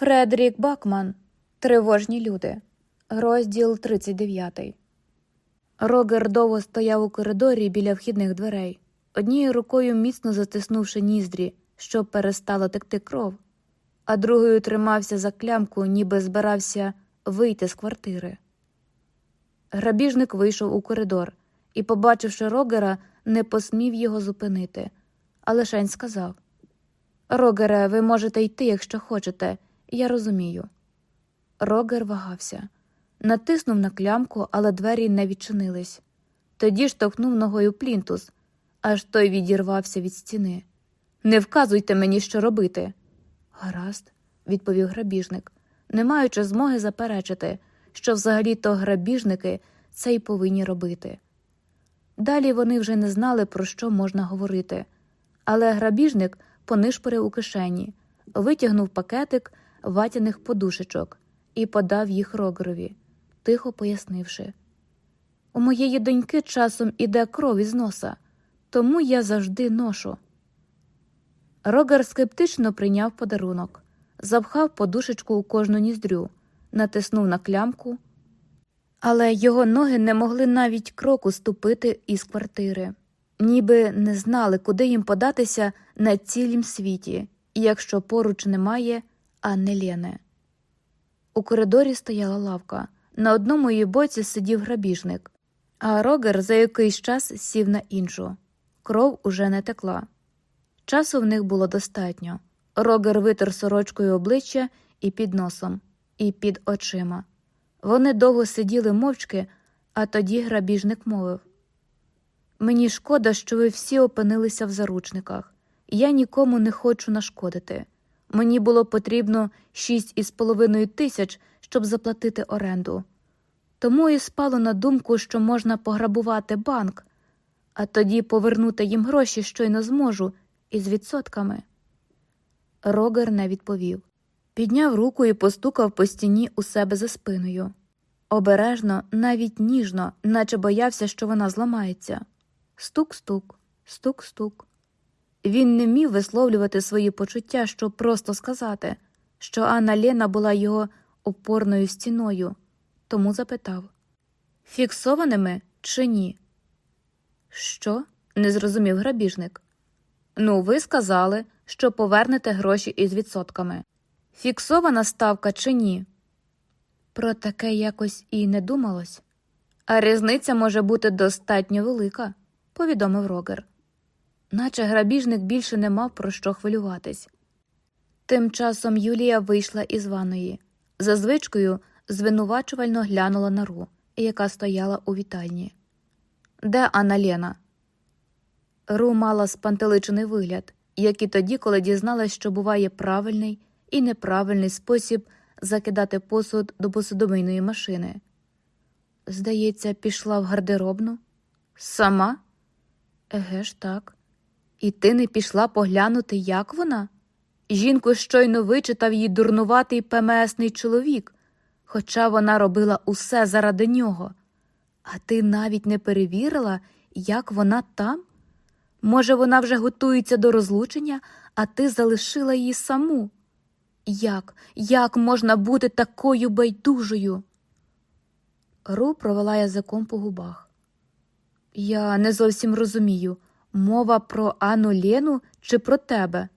Фредерік Бакман Тривожні люди. Розділ 39. Рогер довго стояв у коридорі біля вхідних дверей, однією рукою міцно затиснувши ніздрі, щоб перестала текти кров, а другою тримався за клямку, ніби збирався вийти з квартири. Грабіжник вийшов у коридор і, побачивши Рогера, не посмів його зупинити, а лишень сказав Рогере, ви можете йти, якщо хочете. Я розумію. Рогер вагався, натиснув на клямку, але двері не відчинились. Тоді штовхнув ногою плінтус, аж той відірвався від стіни. Не вказуйте мені, що робити. Гаразд, відповів грабіжник, не маючи змоги заперечити, що взагалі то грабіжники це й повинні робити. Далі вони вже не знали, про що можна говорити, але грабіжник понишпорив у кишені, витягнув пакетик ватяних подушечок і подав їх Рогерові, тихо пояснивши У моєї доньки часом іде кров із носа, тому я завжди ношу. Рогер скептично прийняв подарунок, запхав подушечку у кожну ніздрю, натиснув на клямку, але його ноги не могли навіть кроку ступити із квартири, ніби не знали, куди їм податися на цілім світі, і якщо поруч немає Анни Лєни. У коридорі стояла лавка. На одному її боці сидів грабіжник, а Рогер за якийсь час сів на іншу. Кров уже не текла. Часу в них було достатньо. Рогер витер сорочкою обличчя і під носом, і під очима. Вони довго сиділи мовчки, а тоді грабіжник мовив Мені шкода, що ви всі опинилися в заручниках. Я нікому не хочу нашкодити. Мені було потрібно шість із половиною тисяч, щоб заплатити оренду. Тому і спало на думку, що можна пограбувати банк, а тоді повернути їм гроші щойно зможу, із відсотками. Рогер не відповів. Підняв руку і постукав по стіні у себе за спиною. Обережно, навіть ніжно, наче боявся, що вона зламається. Стук-стук, стук-стук. Він не міг висловлювати свої почуття, щоб просто сказати, що Анна Лена була його опорною стіною, тому запитав Фіксованими чи ні? Що? не зрозумів грабіжник. Ну, ви сказали, що повернете гроші із відсотками. Фіксована ставка чи ні? Про таке якось і не думалось. А різниця може бути достатньо велика, повідомив Рогер наче грабіжник більше не мав про що хвилюватись. Тим часом Юлія вийшла із ванної. За звичкою звинувачувально глянула на Ру, яка стояла у вітальні. Де Анна Лена? Ру мала спантеличений вигляд, як і тоді, коли дізналась, що буває правильний і неправильний спосіб закидати посуд до посудомийної машини. Здається, пішла в гардеробну? Сама? Еге ж так. І ти не пішла поглянути, як вона? Жінку щойно вичитав її дурнуватий ПМСний чоловік, хоча вона робила усе заради нього. А ти навіть не перевірила, як вона там? Може, вона вже готується до розлучення, а ти залишила її саму? Як, як можна бути такою байдужою? Ру провела язиком по губах. Я не зовсім розумію. Мова про Анну Лену чи про тебе?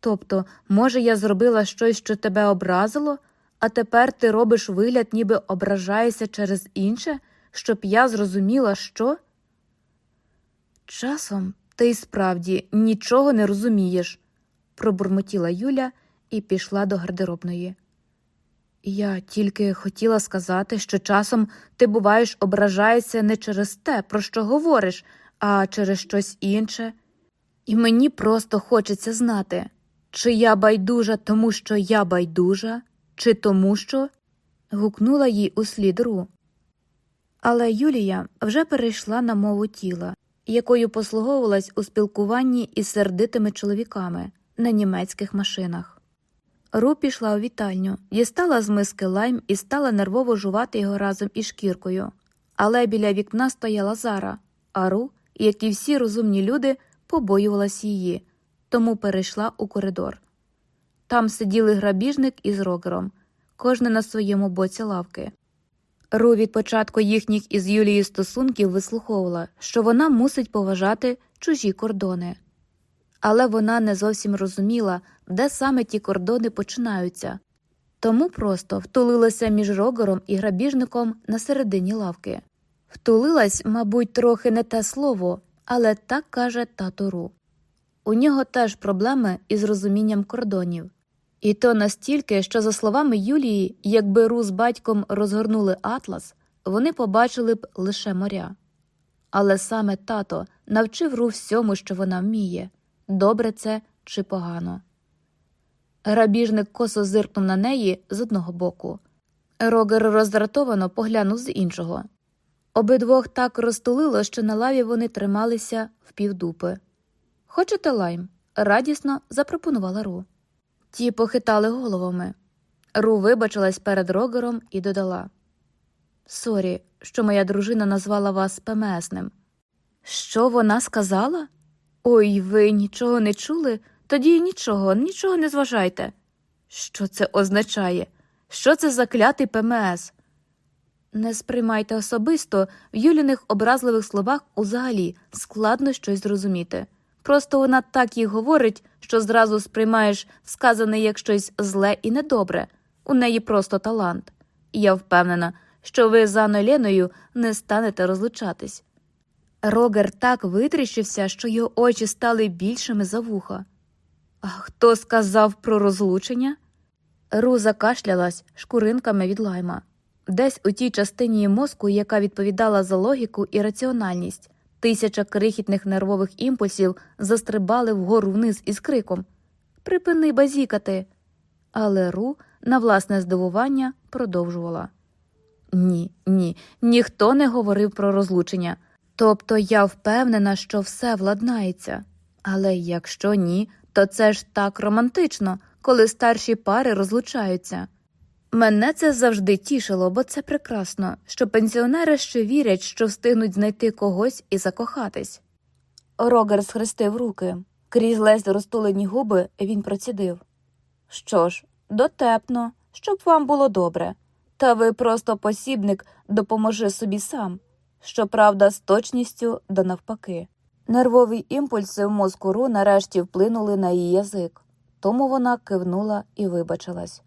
Тобто, може, я зробила щось, що тебе образило, а тепер ти робиш вигляд, ніби ображаєшся через інше, щоб я зрозуміла, що? Часом ти й справді нічого не розумієш, пробурмотіла Юля і пішла до гардеробної. Я тільки хотіла сказати, що часом ти буваєш ображаєшся не через те, про що говориш а через щось інше. І мені просто хочеться знати, чи я байдужа тому, що я байдужа, чи тому, що. гукнула їй услід Ру. Але Юлія вже перейшла на мову тіла, якою послуговувалась у спілкуванні із сердитими чоловіками на німецьких машинах. Ру пішла у вітальню, дістала з миски лайм і стала нервово жувати його разом із шкіркою. Але біля вікна стояла Зара, а Ру як і всі розумні люди, побоювалась її, тому перейшла у коридор. Там сиділи грабіжник із рогером, кожне на своєму боці лавки. Ру від початку їхніх із Юлією стосунків вислуховувала, що вона мусить поважати чужі кордони. Але вона не зовсім розуміла, де саме ті кордони починаються, тому просто втулилася між рогером і грабіжником на середині лавки. Втулилась, мабуть, трохи не те слово, але так каже тато Ру. У нього теж проблеми із розумінням кордонів. І то настільки, що, за словами Юлії, якби Ру з батьком розгорнули атлас, вони побачили б лише моря. Але саме тато навчив Ру всьому, що вона вміє добре це чи погано. Грабіжник косо зиркнув на неї з одного боку. Рогер роздратовано поглянув з іншого. Обидвох так розтулило, що на лаві вони трималися впівдупи. Хочете лайм? радісно запропонувала Ру. Ті похитали головами. Ру вибачилась перед Рогером і додала Sorry, що моя дружина назвала вас ПМСним. Що вона сказала? Ой, ви нічого не чули? Тоді нічого, нічого не зважайте. Що це означає? Що це за клятий ПМС? Не сприймайте особисто в Юліних образливих словах узагалі складно щось зрозуміти. Просто вона так їх говорить, що зразу сприймаєш сказане як щось зле і недобре. У неї просто талант. Я впевнена, що ви з Анною Леною не станете розлучатись. Рогер так витріщився, що його очі стали більшими за вуха. А хто сказав про розлучення? Ру закашлялась шкуринками від лайма. Десь у тій частині мозку, яка відповідала за логіку і раціональність, тисяча крихітних нервових імпульсів застрибали вгору вниз із криком Припини базікати. Але Ру, на власне здивування, продовжувала Ні, ні, ніхто не говорив про розлучення. Тобто я впевнена, що все владнається. Але якщо ні, то це ж так романтично, коли старші пари розлучаються. Мене це завжди тішило, бо це прекрасно, що пенсіонери ще вірять, що встигнуть знайти когось і закохатись. Рогер схрестив руки. Крізь ледь розтулені губи він процідив. Що ж, дотепно, щоб вам було добре. Та ви просто посібник допоможи собі сам. Щоправда, з точністю да навпаки. Нервові імпульси в мозку Ру нарешті вплинули на її язик, тому вона кивнула і вибачилась.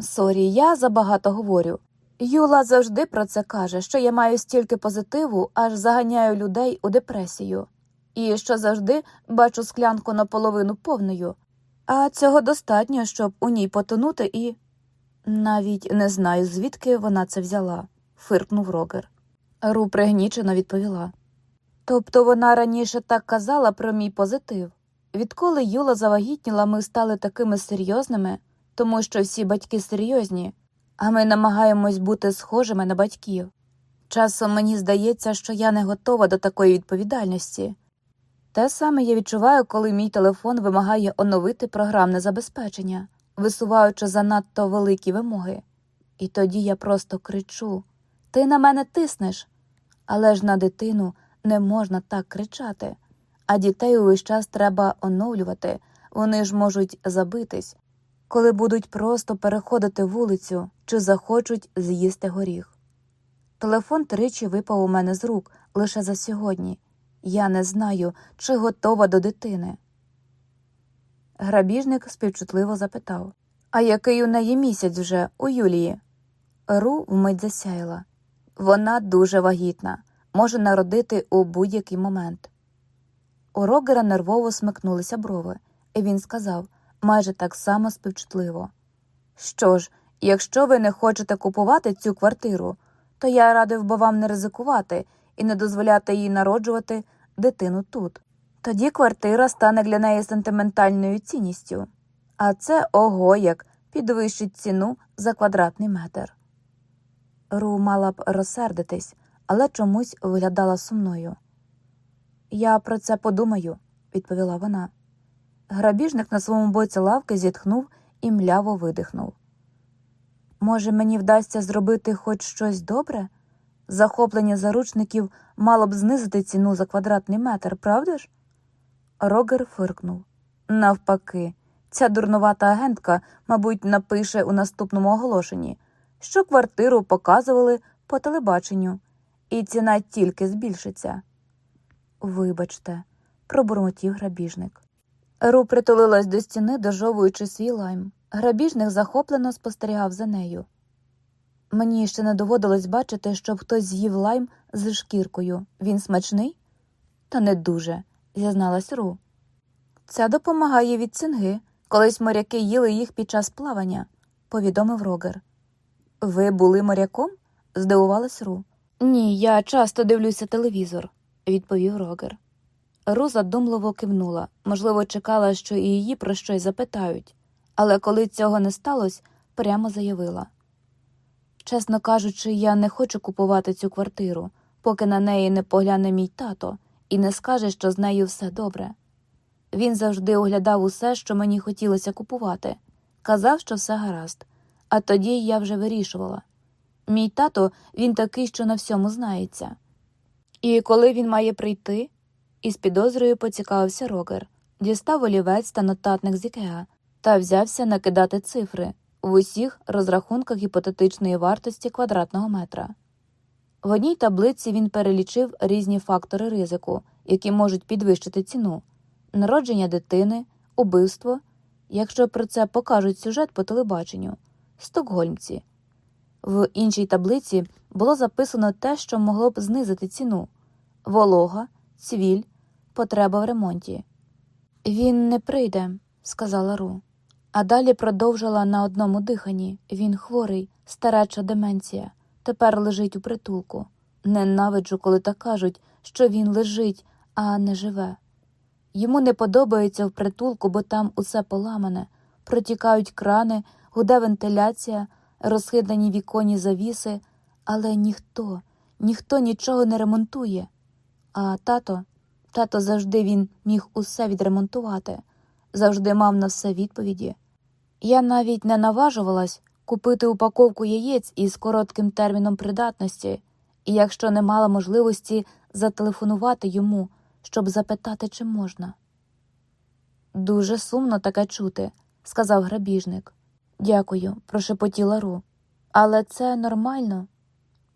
Sorry, я забагато говорю. Юла завжди про це каже, що я маю стільки позитиву, аж заганяю людей у депресію, і що завжди бачу склянку наполовину повною, а цього достатньо, щоб у ній потонути і. Навіть не знаю, звідки вона це взяла, фиркнув Рогер. Ру пригнічено відповіла. Тобто вона раніше так казала про мій позитив. Відколи Юла завагітніла, ми стали такими серйозними, тому що всі батьки серйозні, а ми намагаємось бути схожими на батьків. Часом мені здається, що я не готова до такої відповідальності. Те саме я відчуваю, коли мій телефон вимагає оновити програмне забезпечення, висуваючи занадто великі вимоги. І тоді я просто кричу Ти на мене тиснеш. Але ж на дитину не можна так кричати, а дітей увесь час треба оновлювати, вони ж можуть забитись, коли будуть просто переходити вулицю чи захочуть з'їсти горіх. Телефон тричі випав у мене з рук лише за сьогодні. Я не знаю, чи готова до дитини. Грабіжник співчутливо запитав А який у неї місяць вже у Юлії? Ру вмить засяяла. Вона дуже вагітна, може народити у будь-який момент. У Рогера нервово смикнулися брови, і він сказав майже так само співчутливо Що ж, якщо ви не хочете купувати цю квартиру, то я радив би вам не ризикувати і не дозволяти їй народжувати дитину тут. Тоді квартира стане для неї сентиментальною цінністю, а це ого як підвищить ціну за квадратний метр. Ру мала б розсердитись, але чомусь виглядала сумною. Я про це подумаю, відповіла вона. Грабіжник на своєму боці лавки зітхнув і мляво видихнув. Може, мені вдасться зробити хоч щось добре? Захоплення заручників мало б знизити ціну за квадратний метр, правда ж? Рогер фиркнув. Навпаки, Ця дурнувата агентка, мабуть, напише у наступному оголошенні, що квартиру показували по телебаченню, і ціна тільки збільшиться. Вибачте, пробурмотів грабіжник. Ру притулилась до стіни, дожовуючи свій лайм. Грабіжник захоплено спостерігав за нею. Мені ще не доводилось бачити, щоб хтось з'їв лайм з шкіркою. Він смачний? Та не дуже, зізналась Ру. Це допомагає від цинги. Колись моряки їли їх під час плавання, повідомив Рогер. Ви були моряком? здивувалась Ру. Ні, я часто дивлюся телевізор, відповів Рогер. Ру задумливо кивнула, можливо, чекала, що і її про щось запитають, але коли цього не сталося, прямо заявила. Чесно кажучи, я не хочу купувати цю квартиру, поки на неї не погляне мій тато і не скаже, що з нею все добре. Він завжди оглядав усе, що мені хотілося купувати, казав, що все гаразд, а тоді я вже вирішувала. Мій тато він такий, що на всьому знається. І коли він має прийти, із підозрою поцікавився Рогер, дістав олівець та нотатник з Ікеа та взявся накидати цифри в усіх розрахунках гіпотетичної вартості квадратного метра. В одній таблиці він перелічив різні фактори ризику, які можуть підвищити ціну народження дитини, убивство, якщо про це покажуть сюжет по телебаченню, стокгольмці. В іншій таблиці було записано те, що могло б знизити ціну волога, цвіль, потреба в ремонті. Він не прийде, сказала Ру, а далі продовжила на одному диханні він хворий, стареча деменція, тепер лежить у притулку. Ненавиджу, коли так кажуть, що він лежить, а не живе. Йому не подобається в притулку, бо там усе поламане, протікають крани, гуде вентиляція, розхидані віконні завіси, але ніхто, ніхто нічого не ремонтує. А тато, тато завжди він міг усе відремонтувати, завжди мав на все відповіді. Я навіть не наважувалась купити упаковку яєць із коротким терміном придатності, і якщо не мала можливості зателефонувати йому щоб запитати, чи можна. Дуже сумно таке чути, сказав грабіжник. Дякую, прошепотіла Ру. Але це нормально.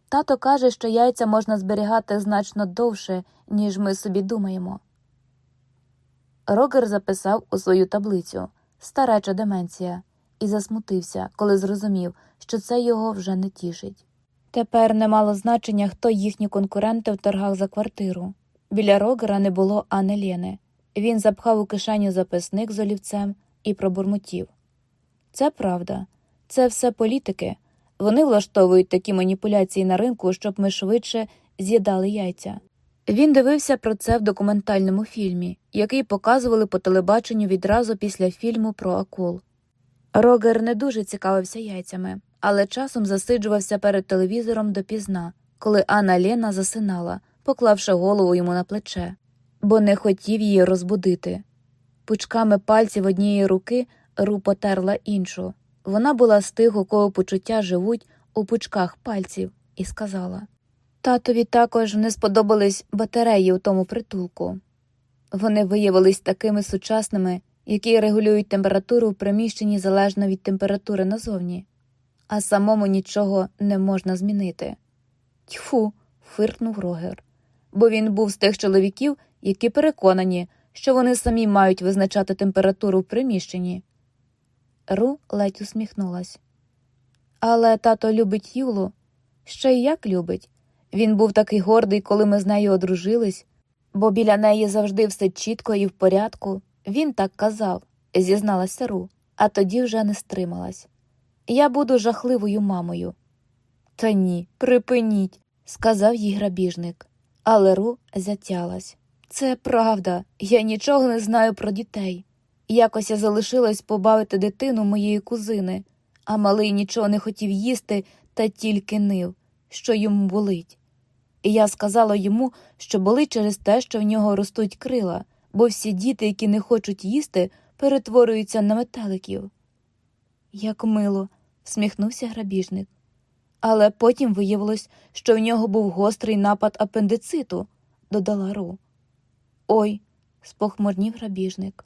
Тато каже, що яйця можна зберігати значно довше, ніж ми собі думаємо. Рогер записав у свою таблицю стареча деменція і засмутився, коли зрозумів, що це його вже не тішить. Тепер не мало значення, хто їхні конкуренти в торгах за квартиру. Біля рогера не було Ани Лєни. Він запхав у кишеню записник з олівцем і пробурмотів. Це правда, це все політики. Вони влаштовують такі маніпуляції на ринку, щоб ми швидше з'їдали яйця. Він дивився про це в документальному фільмі, який показували по телебаченню відразу після фільму про акул. Рогер не дуже цікавився яйцями, але часом засиджувався перед телевізором допізна, коли Анна Лєна засинала поклавши голову йому на плече, бо не хотів її розбудити. Пучками пальців однієї руки Ру потерла іншу. Вона була з тих, у кого почуття живуть у пучках пальців, і сказала Татові також не сподобались батареї у тому притулку. Вони виявились такими сучасними, які регулюють температуру в приміщенні залежно від температури назовні, а самому нічого не можна змінити. Тьфу, фиркнув Рогер бо він був з тих чоловіків, які переконані, що вони самі мають визначати температуру в приміщенні. Ру ледь усміхнулась. Але тато любить Юлу. Ще й як любить. Він був такий гордий, коли ми з нею одружились, бо біля неї завжди все чітко і в порядку. Він так казав, зізналася Ру, а тоді вже не стрималась. Я буду жахливою мамою. Та ні, припиніть, сказав їй грабіжник. Але Ру затялась. Це правда, я нічого не знаю про дітей. Якось я залишилась побавити дитину моєї кузини, а малий нічого не хотів їсти та тільки нив, що йому болить. І я сказала йому, що болить через те, що в нього ростуть крила, бо всі діти, які не хочуть їсти, перетворюються на метеликів. Як мило, всміхнувся грабіжник але потім виявилось, що в нього був гострий напад апендициту, додала Ру. Ой, спохмурнів грабіжник.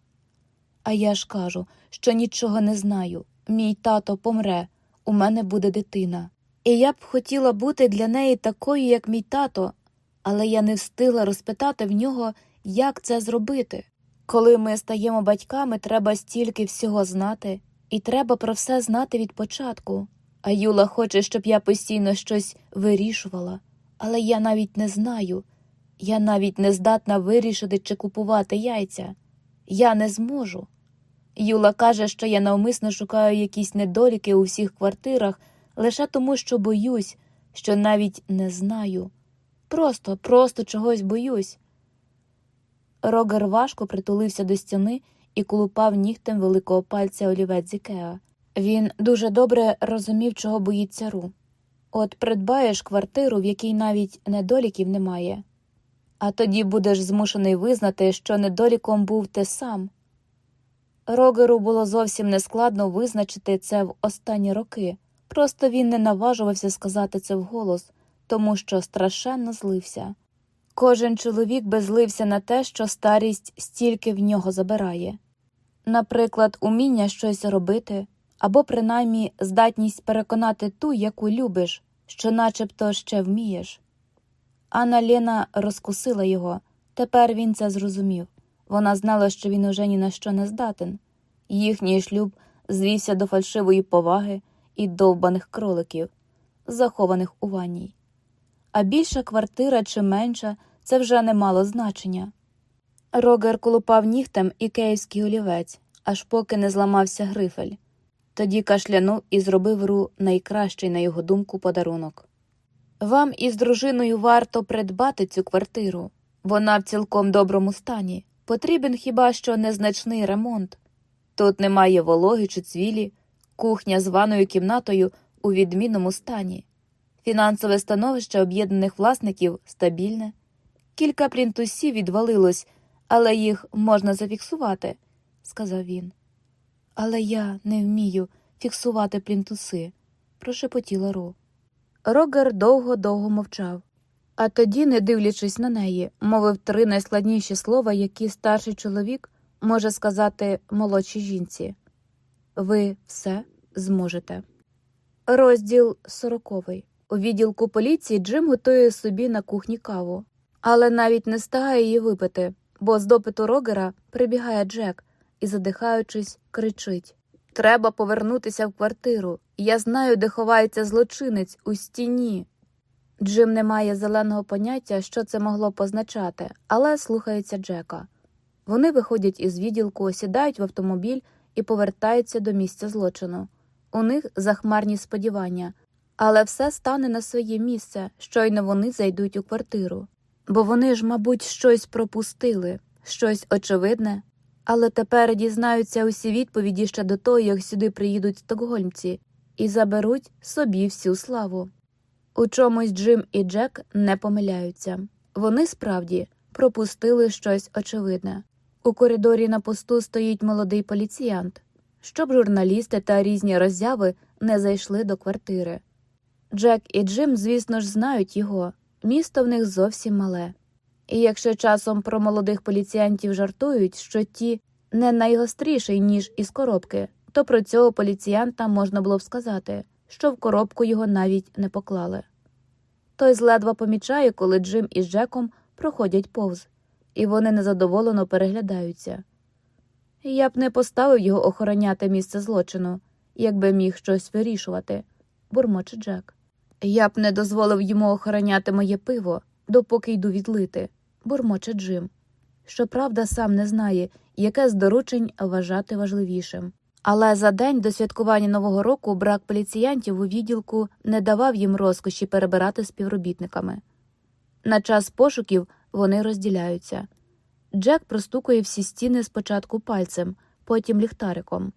А я ж кажу, що нічого не знаю. Мій тато помре, у мене буде дитина. І я б хотіла бути для неї такою, як мій тато, але я не встигла розпитати в нього, як це зробити. Коли ми стаємо батьками, треба стільки всього знати, і треба про все знати від початку. А Юла хоче, щоб я постійно щось вирішувала, але я навіть не знаю. Я навіть не здатна вирішити чи купувати яйця. Я не зможу. Юла каже, що я навмисно шукаю якісь недоліки у всіх квартирах лише тому, що боюсь, що навіть не знаю. Просто, просто чогось боюсь. Рогер важко притулився до стіни і колупав нігтем великого пальця олівець Ікеа. Він дуже добре розумів, чого боїться Ру. От придбаєш квартиру, в якій навіть недоліків немає, а тоді будеш змушений визнати, що недоліком був ти сам. Рогеру було зовсім нескладно визначити це в останні роки, просто він не наважувався сказати це вголос, тому що страшенно злився. Кожен чоловік безлився на те, що старість стільки в нього забирає. Наприклад, уміння щось робити, або принаймні здатність переконати ту, яку любиш, що начебто ще вмієш. Анна Лена розкусила його, тепер він це зрозумів. Вона знала, що він уже ні на що не здатен. Їхній шлюб звівся до фальшивої поваги і довбаних кроликів, захованих у ванній. А більша квартира чи менша це вже не мало значення. Рогер колупав нігтем і київський олівець, аж поки не зламався грифель. Тоді кашлянув і зробив ру найкращий, на його думку, подарунок. Вам із дружиною варто придбати цю квартиру. Вона в цілком доброму стані. Потрібен хіба що незначний ремонт. Тут немає вологи чи цвілі, кухня з ванною кімнатою у відмінному стані. Фінансове становище об'єднаних власників стабільне. Кілька плінтусів відвалилось, але їх можна зафіксувати, сказав він. Але я не вмію фіксувати плінтуси, прошепотіла Ро. Рогер довго довго мовчав, а тоді, не дивлячись на неї, мовив три найскладніші слова, які старший чоловік може сказати молодшій жінці ви все зможете. Розділ сороковий. У відділку поліції Джим готує собі на кухні каву, але навіть не стигає її випити, бо з допиту Рогера прибігає Джек і, задихаючись, кричить Треба повернутися в квартиру. Я знаю, де ховається злочинець у стіні. Джим не має зеленого поняття, що це могло позначати, але слухається Джека. Вони виходять із відділку, сідають в автомобіль і повертаються до місця злочину. У них захмарні сподівання, але все стане на своє місце, щойно вони зайдуть у квартиру. Бо вони ж, мабуть, щось пропустили, щось очевидне, але тепер дізнаються усі відповіді ще до того, як сюди приїдуть стокгольмці, і заберуть собі всю славу. У чомусь Джим і Джек не помиляються вони справді пропустили щось очевидне. У коридорі на посту стоїть молодий поліціянт, щоб журналісти та різні роззяви не зайшли до квартири. Джек і Джим, звісно ж, знають його, місто в них зовсім мале. І якщо часом про молодих поліціянтів жартують, що ті не найгостріший, ніж із коробки, то про цього поліціянта можна було б сказати, що в коробку його навіть не поклали. Той зледва помічає, коли Джим із Джеком проходять повз, і вони незадоволено переглядаються. Я б не поставив його охороняти місце злочину, якби міг щось вирішувати, бурмоче Джек. Я б не дозволив йому охороняти моє пиво, допоки йду відлити, бурмоче Джим. Щоправда, сам не знає, яке з доручень вважати важливішим. Але за день до святкування Нового року брак поліціянтів у відділку не давав їм розкоші перебирати співробітниками. На час пошуків вони розділяються. Джек простукує всі стіни спочатку пальцем, потім ліхтариком.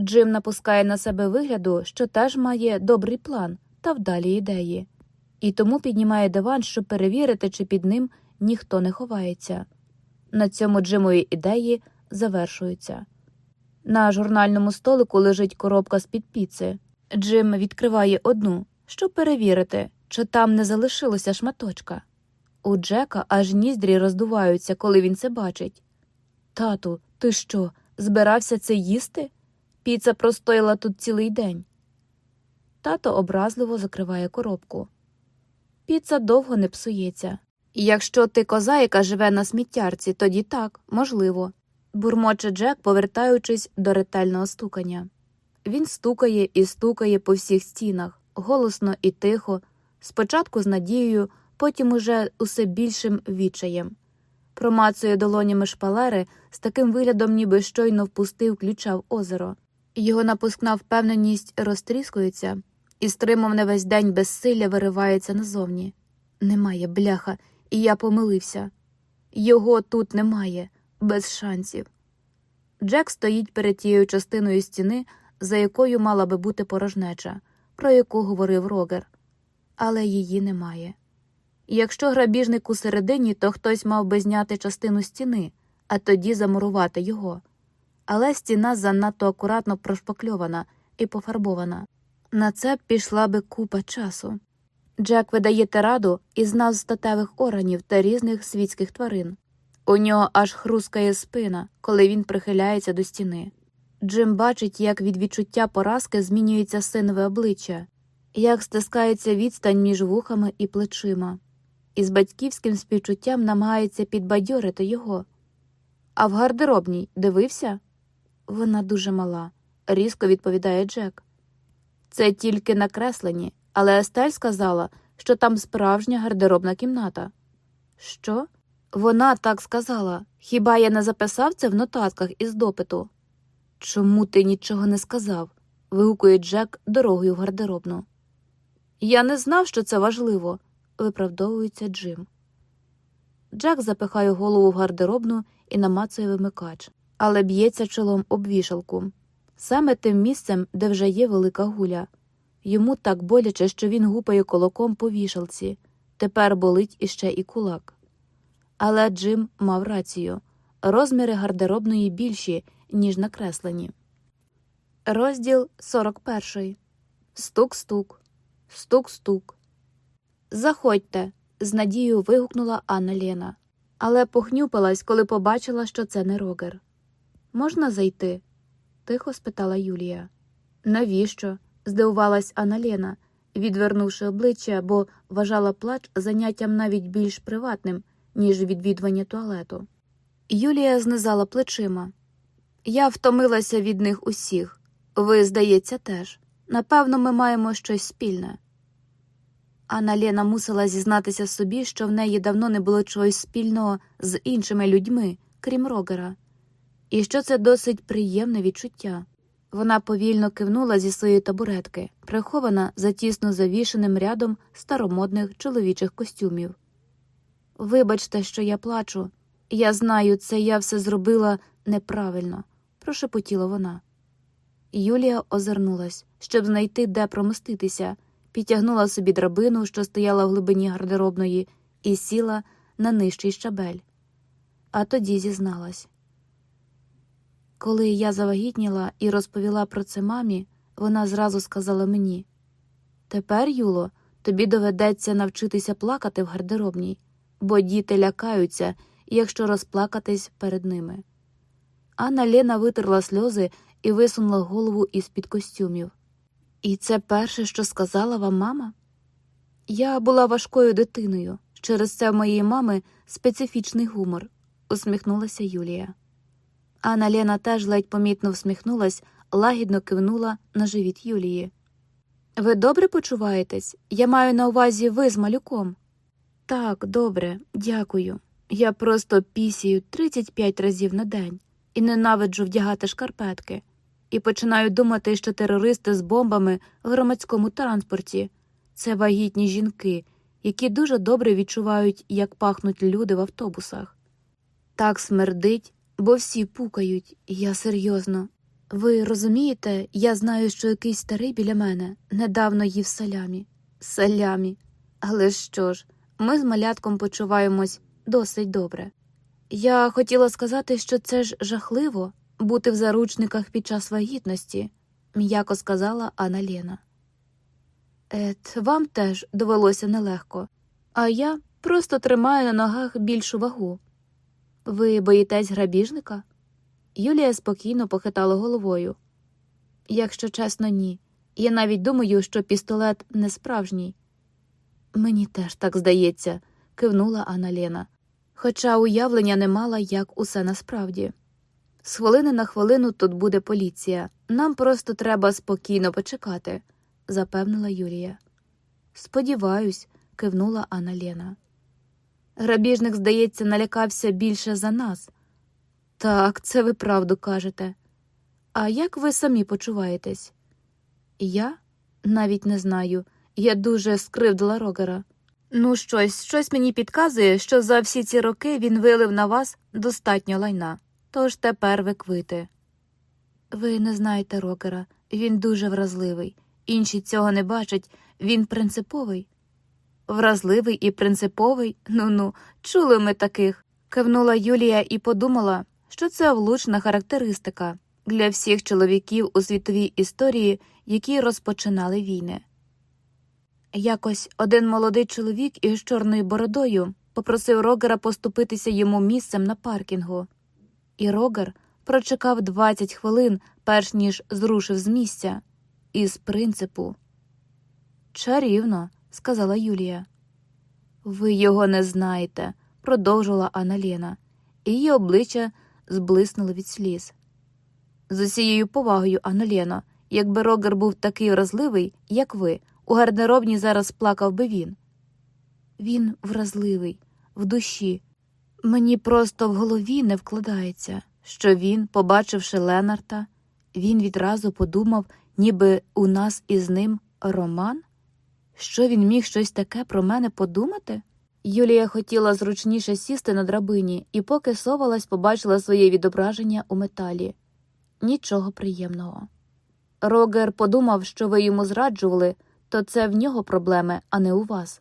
Джим напускає на себе вигляду, що теж має добрий план та вдалі ідеї, і тому піднімає диван, щоб перевірити, чи під ним ніхто не ховається. На цьому Джимові ідеї завершуються. На журнальному столику лежить коробка з під піци. Джим відкриває одну, щоб перевірити, чи там не залишилося шматочка. У Джека аж ніздрі роздуваються, коли він це бачить. Тату, ти що, збирався це їсти? Піца простояла тут цілий день. Тато образливо закриває коробку. Піца довго не псується. Якщо ти коза, яка живе на сміттярці, тоді так, можливо. бурмоче Джек, повертаючись до ретельного стукання. Він стукає і стукає по всіх стінах, голосно і тихо, спочатку з надією, потім уже усе більшим відчаєм. Промацує долонями шпалери з таким виглядом, ніби щойно впустив ключа в озеро. Його напускна впевненість розтріскується, і стримав весь день безсилля виривається назовні. Немає бляха, і я помилився. Його тут немає, без шансів. Джек стоїть перед тією частиною стіни, за якою мала би бути порожнеча, про яку говорив Рогер, але її немає. Якщо грабіжник у середині, то хтось мав би зняти частину стіни, а тоді замурувати його. Але стіна занадто акуратно прошпакльована і пофарбована. На це пішла би купа часу. Джек видає раду і знав статевих органів та різних світських тварин. У нього аж хрускає спина, коли він прихиляється до стіни. Джим бачить, як від відчуття поразки змінюється синове обличчя, як стискається відстань між вухами і плечима, і з батьківським співчуттям намагається підбадьорити його. А в гардеробній дивився? Вона дуже мала, різко відповідає Джек. Це тільки накреслені, але Естель сказала, що там справжня гардеробна кімната. Що? Вона так сказала. Хіба я не записав це в нотатках із допиту? Чому ти нічого не сказав? вигукує Джек дорогою в гардеробну. Я не знав, що це важливо, виправдовується Джим. Джек запихає голову в гардеробну і намацує вимикач, але б'ється чолом об вішалку. Саме тим місцем, де вже є велика гуля. Йому так боляче, що він гупає колоком по вішалці. Тепер болить іще і кулак. Але Джим мав рацію розміри гардеробної більші, ніж накреслені. Розділ 41. Стук-стук. Стук-стук. Заходьте. з надією вигукнула Анна Лєна. Але похнюпилась, коли побачила, що це не рогер. Можна зайти? тихо спитала Юлія. Навіщо? Здивувалась Анна Лєна, відвернувши обличчя, бо вважала плач заняттям навіть більш приватним, ніж відвідування туалету. Юлія знизала плечима. Я втомилася від них усіх. Ви, здається, теж. Напевно, ми маємо щось спільне. Анна мусила зізнатися собі, що в неї давно не було чогось спільного з іншими людьми, крім рогера, і що це досить приємне відчуття. Вона повільно кивнула зі своєї табуретки, прихована за тісно завішеним рядом старомодних чоловічих костюмів. Вибачте, що я плачу. Я знаю, це я все зробила неправильно, прошепотіла вона. Юлія озирнулась, щоб знайти, де промоститися, підтягнула собі драбину, що стояла в глибині гардеробної, і сіла на нижчий щабель. А тоді зізналась. Коли я завагітніла і розповіла про це мамі, вона зразу сказала мені Тепер, Юло, тобі доведеться навчитися плакати в гардеробній, бо діти лякаються, якщо розплакатись перед ними. Анна Лена витерла сльози і висунула голову із під костюмів. І це перше, що сказала вам мама? Я була важкою дитиною. Через це в моєї мами специфічний гумор, усміхнулася Юлія. Анна Лена теж ледь помітно всміхнулась, лагідно кивнула на живіт Юлії. Ви добре почуваєтесь? Я маю на увазі ви з малюком. Так, добре, дякую. Я просто пісію 35 разів на день і ненавиджу вдягати шкарпетки, і починаю думати, що терористи з бомбами в громадському транспорті це вагітні жінки, які дуже добре відчувають, як пахнуть люди в автобусах. Так смердить, бо всі пукають, я серйозно. Ви розумієте, я знаю, що якийсь старий біля мене недавно їв салямі. Салямі. Але що ж, ми з малятком почуваємось досить добре. Я хотіла сказати, що це ж жахливо бути в заручниках під час вагітності, м'яко сказала Анна Лєна. Ет, вам теж довелося нелегко, а я просто тримаю на ногах більшу вагу. Ви боїтесь грабіжника? Юлія спокійно похитала головою. Якщо чесно, ні. Я навіть думаю, що пістолет не справжній. Мені теж так здається, кивнула Анна Лена, хоча уявлення не мала, як усе насправді. З хвилини на хвилину тут буде поліція. Нам просто треба спокійно почекати, запевнила Юлія. Сподіваюсь, кивнула Анна Лена. Грабіжник, здається, налякався більше за нас. Так, це ви правду кажете. А як ви самі почуваєтесь? Я навіть не знаю. Я дуже скривдила Рогера. Ну, щось, щось мені підказує, що за всі ці роки він вилив на вас достатньо лайна. Тож тепер ви квити. Ви не знаєте Рогера, він дуже вразливий. Інші цього не бачать, він принциповий. Вразливий і принциповий? Ну ну, чули ми таких. кивнула Юлія і подумала, що це влучна характеристика для всіх чоловіків у світовій історії, які розпочинали війни. Якось один молодий чоловік із чорною бородою попросив Рогера поступитися йому місцем на паркінгу, і Рогер прочекав 20 хвилин, перш ніж зрушив з місця, із принципу. Чарівно, сказала Юлія. Ви його не знаєте, продовжила Анна Лена, і її обличчя зблиснуло від сліз. З усією повагою, Анна Лено, якби Рогер був такий вразливий, як ви, у гардеробні зараз плакав би він. Він вразливий, в душі. Мені просто в голові не вкладається, що він, побачивши Ленарта, він відразу подумав, ніби у нас із ним роман. Що він міг щось таке про мене подумати? Юлія хотіла зручніше сісти на драбині і, поки совалась, побачила своє відображення у металі. Нічого приємного. Рогер подумав, що ви йому зраджували, то це в нього проблеми, а не у вас.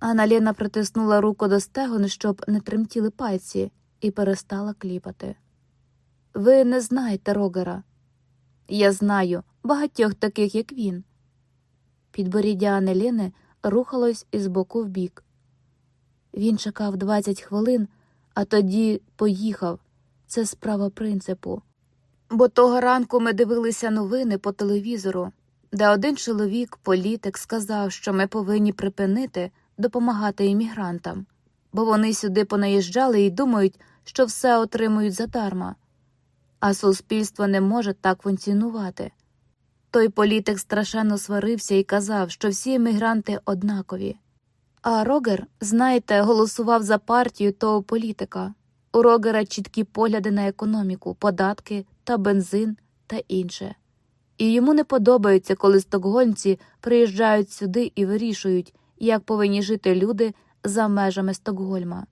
Анна Лена притиснула руку до стегон, щоб не тремтіли пальці, і перестала кліпати. Ви не знаєте Рогера. Я знаю багатьох таких, як він. Підборіддя Анеліни рухалось із боку в бік. Він чекав 20 хвилин, а тоді поїхав. Це справа принципу. Бо того ранку ми дивилися новини по телевізору, де один чоловік, політик, сказав, що ми повинні припинити допомагати іммігрантам, бо вони сюди понаїжджали і думають, що все отримують задарма, а суспільство не може так функціонувати. Той політик страшенно сварився і казав, що всі емігранти однакові. А Рогер, знаєте, голосував за партію того політика. У Рогера чіткі погляди на економіку, податки та бензин та інше. І йому не подобається, коли стокгольмці приїжджають сюди і вирішують, як повинні жити люди за межами Стокгольма.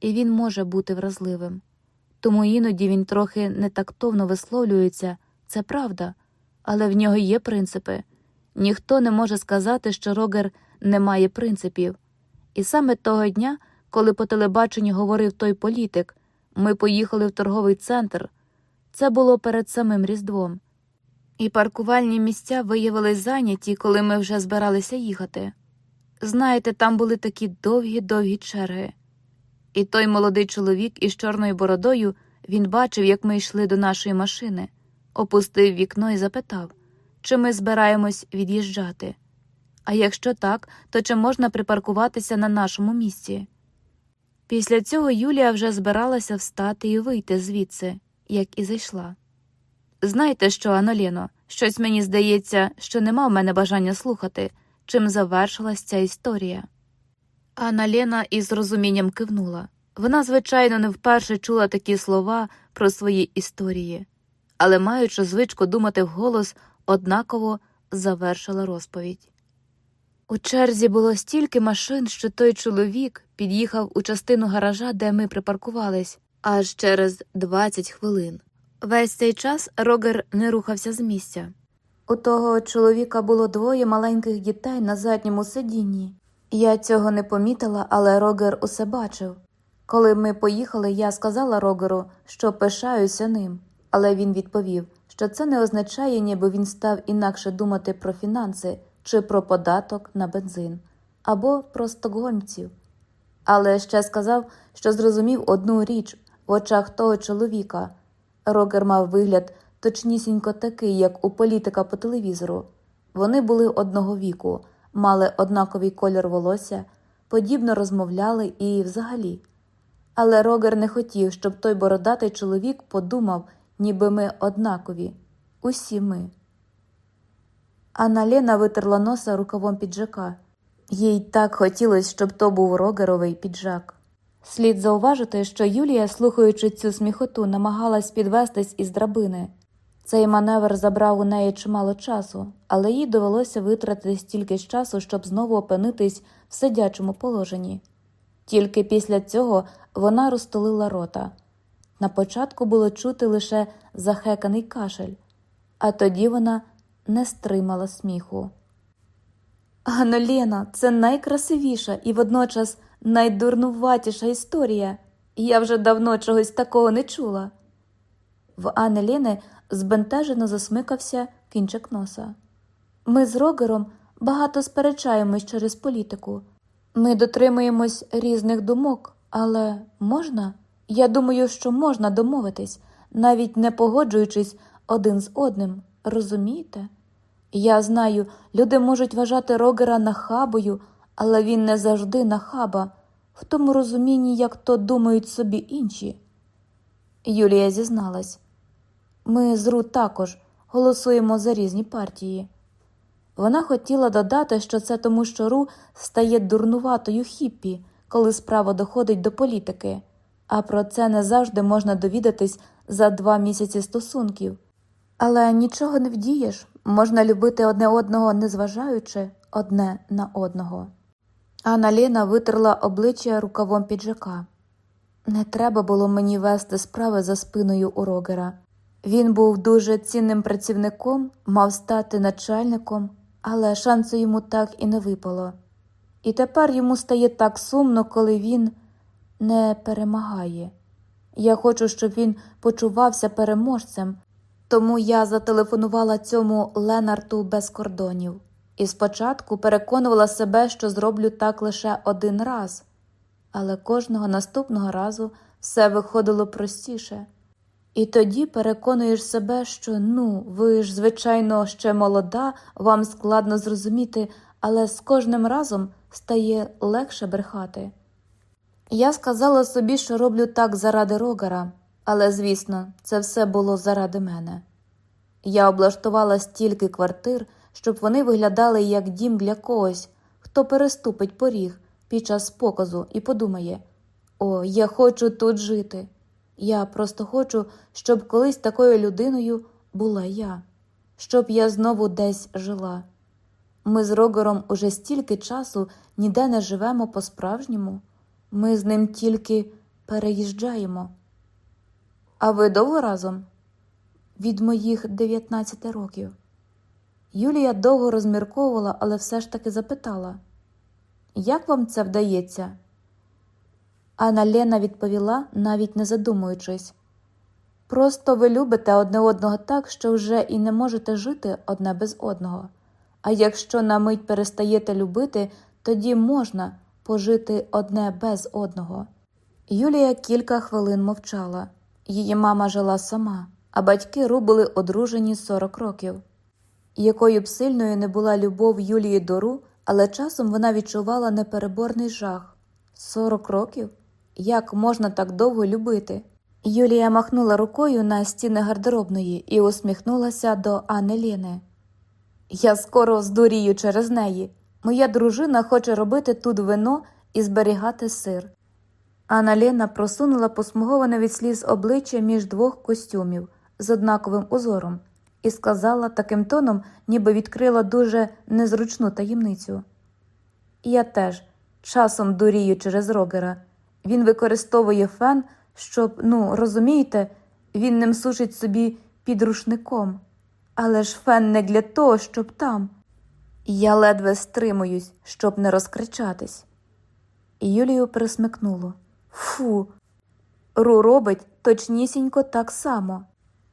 І він може бути вразливим. Тому іноді він трохи нетактовно висловлюється, це правда але в нього є принципи. Ніхто не може сказати, що Рогер не має принципів. І саме того дня, коли по телебаченню говорив той політик, ми поїхали в торговий центр. Це було перед самим Різдвом. І паркувальні місця виявились зайняті, коли ми вже збиралися їхати. Знаєте, там були такі довгі довгі черги. І той молодий чоловік із чорною бородою він бачив, як ми йшли до нашої машини опустив вікно і запитав, чи ми збираємось від'їжджати. А якщо так, то чи можна припаркуватися на нашому місці? Після цього Юлія вже збиралася встати і вийти звідси, як і зайшла. Знаєте що, Аноліно, щось мені здається, що нема в мене бажання слухати, чим завершилась ця історія. Анна із розумінням кивнула. Вона, звичайно, не вперше чула такі слова про свої історії але, маючи звичку думати вголос, однаково завершила розповідь. У черзі було стільки машин, що той чоловік під'їхав у частину гаража, де ми припаркувались, аж через 20 хвилин. Весь цей час Рогер не рухався з місця. У того чоловіка було двоє маленьких дітей на задньому сидінні. Я цього не помітила, але Рогер усе бачив. Коли ми поїхали, я сказала Рогеру, що пишаюся ним але він відповів, що це не означає, ніби він став інакше думати про фінанси чи про податок на бензин або про стокгольмців. Але ще сказав, що зрозумів одну річ в очах того чоловіка Рогер мав вигляд точнісінько такий, як у політика по телевізору. Вони були одного віку, мали однаковий колір волосся, подібно розмовляли і взагалі. Але Рогер не хотів, щоб той бородатий чоловік подумав, ніби ми однакові, усі ми. Анна Лена витерла носа рукавом піджака. Їй так хотілося, щоб то був рогеровий піджак. Слід зауважити, що Юлія, слухаючи цю сміхоту, намагалась підвестись із драбини. Цей маневр забрав у неї чимало часу, але їй довелося витратити стільки ж часу, щоб знову опинитись в сидячому положенні. Тільки після цього вона розтолила рота. На початку було чути лише захеканий кашель, а тоді вона не стримала сміху. Лена, це найкрасивіша і водночас найдурнуватіша історія. Я вже давно чогось такого не чула. В Анни збентежено засмикався кінчик носа. Ми з Рогером багато сперечаємось через політику. Ми дотримуємось різних думок, але можна? Я думаю, що можна домовитись, навіть не погоджуючись один з одним, розумієте? Я знаю, люди можуть вважати Рогера нахабою, але він не завжди нахаба, в тому розумінні, як то думають собі інші. Юлія зізналась ми з Ру також голосуємо за різні партії. Вона хотіла додати, що це тому, що Ру стає дурнуватою хіппі, коли справа доходить до політики, а про це не завжди можна довідатись за два місяці стосунків. Але нічого не вдієш, можна любити одне одного, незважаючи одне на одного. Анна Лена витерла обличчя рукавом піджака. Не треба було мені вести справи за спиною у Рогера. Він був дуже цінним працівником, мав стати начальником, але шансу йому так і не випало. І тепер йому стає так сумно, коли він не перемагає. Я хочу, щоб він почувався переможцем, тому я зателефонувала цьому Ленарту без кордонів і спочатку переконувала себе, що зроблю так лише один раз, але кожного наступного разу все виходило простіше. І тоді переконуєш себе, що ну, ви ж, звичайно, ще молода, вам складно зрозуміти, але з кожним разом стає легше брехати. Я сказала собі, що роблю так заради рогера, але, звісно, це все було заради мене. Я облаштувала стільки квартир, щоб вони виглядали як дім для когось, хто переступить поріг під час показу і подумає: О, я хочу тут жити. Я просто хочу, щоб колись такою людиною була я, щоб я знову десь жила. Ми з Рогером уже стільки часу ніде не живемо по-справжньому, ми з ним тільки переїжджаємо. А ви довго разом? Від моїх 19 років. Юлія довго розмірковувала, але все ж таки запитала, як вам це вдається? Анна Лена відповіла, навіть не задумуючись. Просто ви любите одне одного так, що вже і не можете жити одне без одного. А якщо на мить перестаєте любити, тоді можна пожити одне без одного. Юлія кілька хвилин мовчала. Її мама жила сама, а батьки Ру були одружені 40 років. Якою б сильною не була любов Юлії до Ру, але часом вона відчувала непереборний жах 40 років. Як можна так довго любити? Юлія махнула рукою на стіни гардеробної і усміхнулася до Анни. Я скоро здурію через неї. Моя дружина хоче робити тут вино і зберігати сир. Анна Ліна просунула посмуговане від сліз обличчя між двох костюмів з однаковим узором і сказала таким тоном, ніби відкрила дуже незручну таємницю. Я теж часом дурію через рогера. Він використовує фен, щоб, ну, розумієте, він ним сушить собі під рушником. Але ж фен не для того, щоб там. Я ледве стримуюсь, щоб не розкричатись. І Юлію пересмикнуло. Фу, Ру робить точнісінько так само.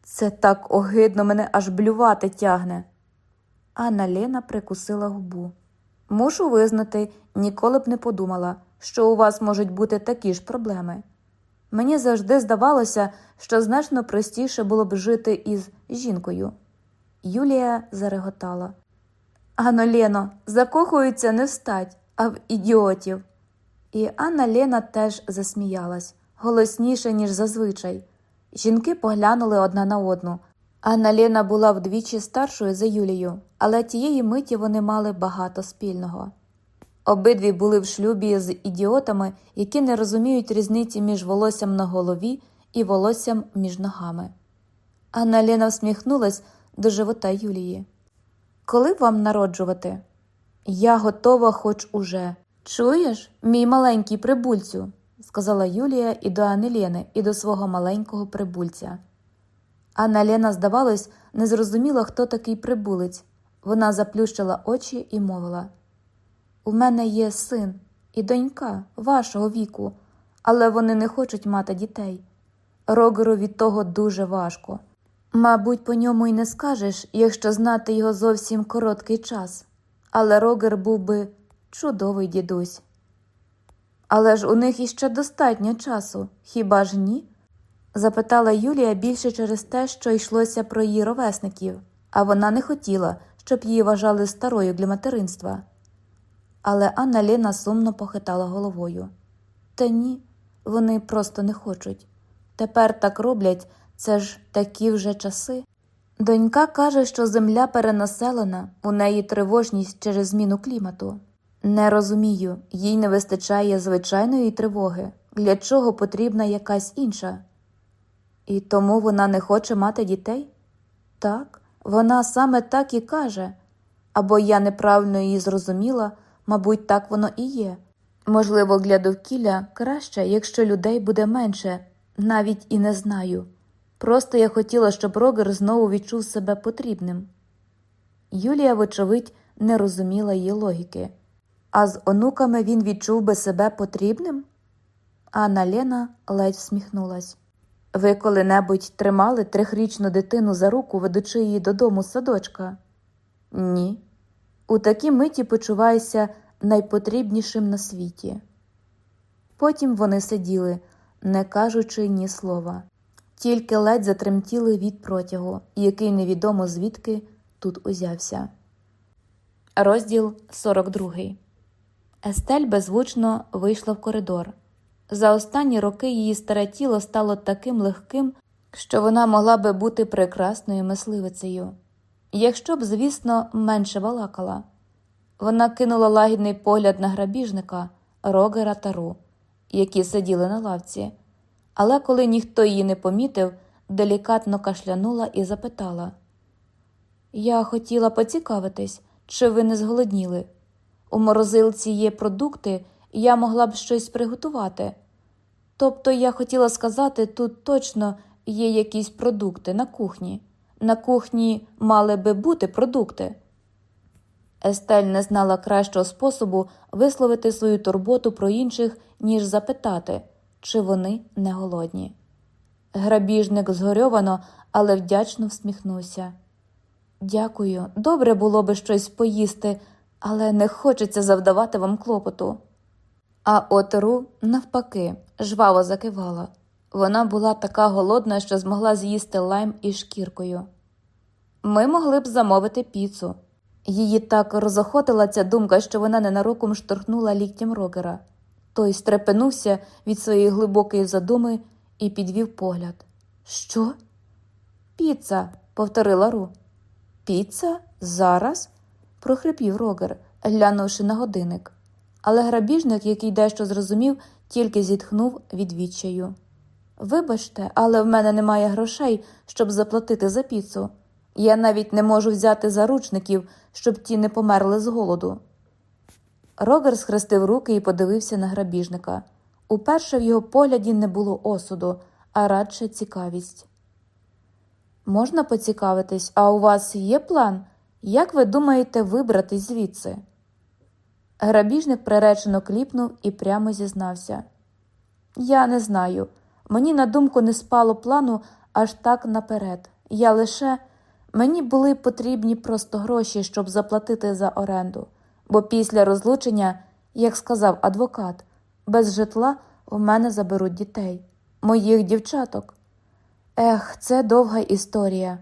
Це так огидно мене аж блювати тягне. Анна Лена прикусила губу. Мушу визнати, ніколи б не подумала, що у вас можуть бути такі ж проблеми. Мені завжди здавалося, що значно простіше було б жити із жінкою. Юлія зареготала. Ано Лено, закохуються не в стать, а в ідіотів. І Анна Лена теж засміялась голосніше, ніж зазвичай. Жінки поглянули одна на одну. Анна Лена була вдвічі старшою за Юлію, але тієї миті вони мали багато спільного. Обидві були в шлюбі з ідіотами, які не розуміють різниці між волоссям на голові і волоссям між ногами. Анна Лена всміхнулась до живота Юлії. Коли вам народжувати? Я готова хоч уже. Чуєш, мій маленький прибульцю, сказала Юлія і до Анни Лєни, і до свого маленького прибульця. Анна Лена, здавалось, не зрозуміла, хто такий прибулець. Вона заплющила очі і мовила: У мене є син і донька вашого віку, але вони не хочуть мати дітей. Рогеру від того дуже важко. Мабуть, по ньому й не скажеш, якщо знати його зовсім короткий час, але Рогер був би чудовий дідусь. Але ж у них іще достатньо часу, хіба ж ні? запитала Юлія більше через те, що йшлося про її ровесників, а вона не хотіла, щоб її вважали старою для материнства. Але Анна Ліна сумно похитала головою. Та ні, вони просто не хочуть. Тепер так роблять, це ж такі вже часи. Донька каже, що земля перенаселена, у неї тривожність через зміну клімату. Не розумію, їй не вистачає звичайної тривоги, для чого потрібна якась інша. І тому вона не хоче мати дітей? Так, вона саме так і каже. Або я неправильно її зрозуміла, мабуть, так воно і є. Можливо, для довкілля краще, якщо людей буде менше, навіть і не знаю. Просто я хотіла, щоб Рогер знову відчув себе потрібним. Юлія, вочевидь, не розуміла її логіки. А з онуками він відчув би себе потрібним? Анна Лена ледь всміхнулась. Ви коли-небудь тримали трьохрічну дитину за руку, ведучи її додому з садочка? Ні. У такій миті почуваюся найпотрібнішим на світі. Потім вони сиділи, не кажучи ні слова, тільки ледь затремтіли від протягу, який невідомо звідки тут узявся. Розділ 42 Естель беззвучно вийшла в коридор. За останні роки її старе тіло стало таким легким, що вона могла би бути прекрасною мисливицею, якщо б, звісно, менше балакала. Вона кинула лагідний погляд на грабіжника, рогера та ру, які сиділи на лавці, але коли ніхто її не помітив, делікатно кашлянула і запитала: Я хотіла поцікавитись, чи ви не зголодніли. У морозилці є продукти, я могла б щось приготувати. Тобто я хотіла сказати, тут точно є якісь продукти на кухні. На кухні мали би бути продукти. Естель не знала кращого способу висловити свою турботу про інших, ніж запитати, чи вони не голодні. Грабіжник згорьовано, але вдячно всміхнувся. Дякую, добре було би щось поїсти, але не хочеться завдавати вам клопоту. А от Ру, навпаки, жваво закивала. Вона була така голодна, що змогла з'їсти лайм із шкіркою. Ми могли б замовити піцу. Її так розохотила ця думка, що вона ненароком штовхнула ліктям рогера. Той стрепенувся від своєї глибокої задуми і підвів погляд. Що? Піца, повторила Ру. Піца? Зараз? прохрипів рогер, глянувши на годинник. Але грабіжник, який дещо зрозумів, тільки зітхнув від відчаю. Вибачте, але в мене немає грошей, щоб заплатити за піцу. Я навіть не можу взяти заручників, щоб ті не померли з голоду. Рогер схрестив руки і подивився на грабіжника. Уперше в його погляді не було осуду, а радше цікавість. Можна поцікавитись, а у вас є план? Як ви думаєте вибратись звідси? Грабіжник приречено кліпнув і прямо зізнався. Я не знаю. Мені на думку не спало плану аж так наперед. Я лише мені були потрібні просто гроші, щоб заплатити за оренду, бо після розлучення, як сказав адвокат, без житла в мене заберуть дітей. моїх дівчаток. Ех, це довга історія,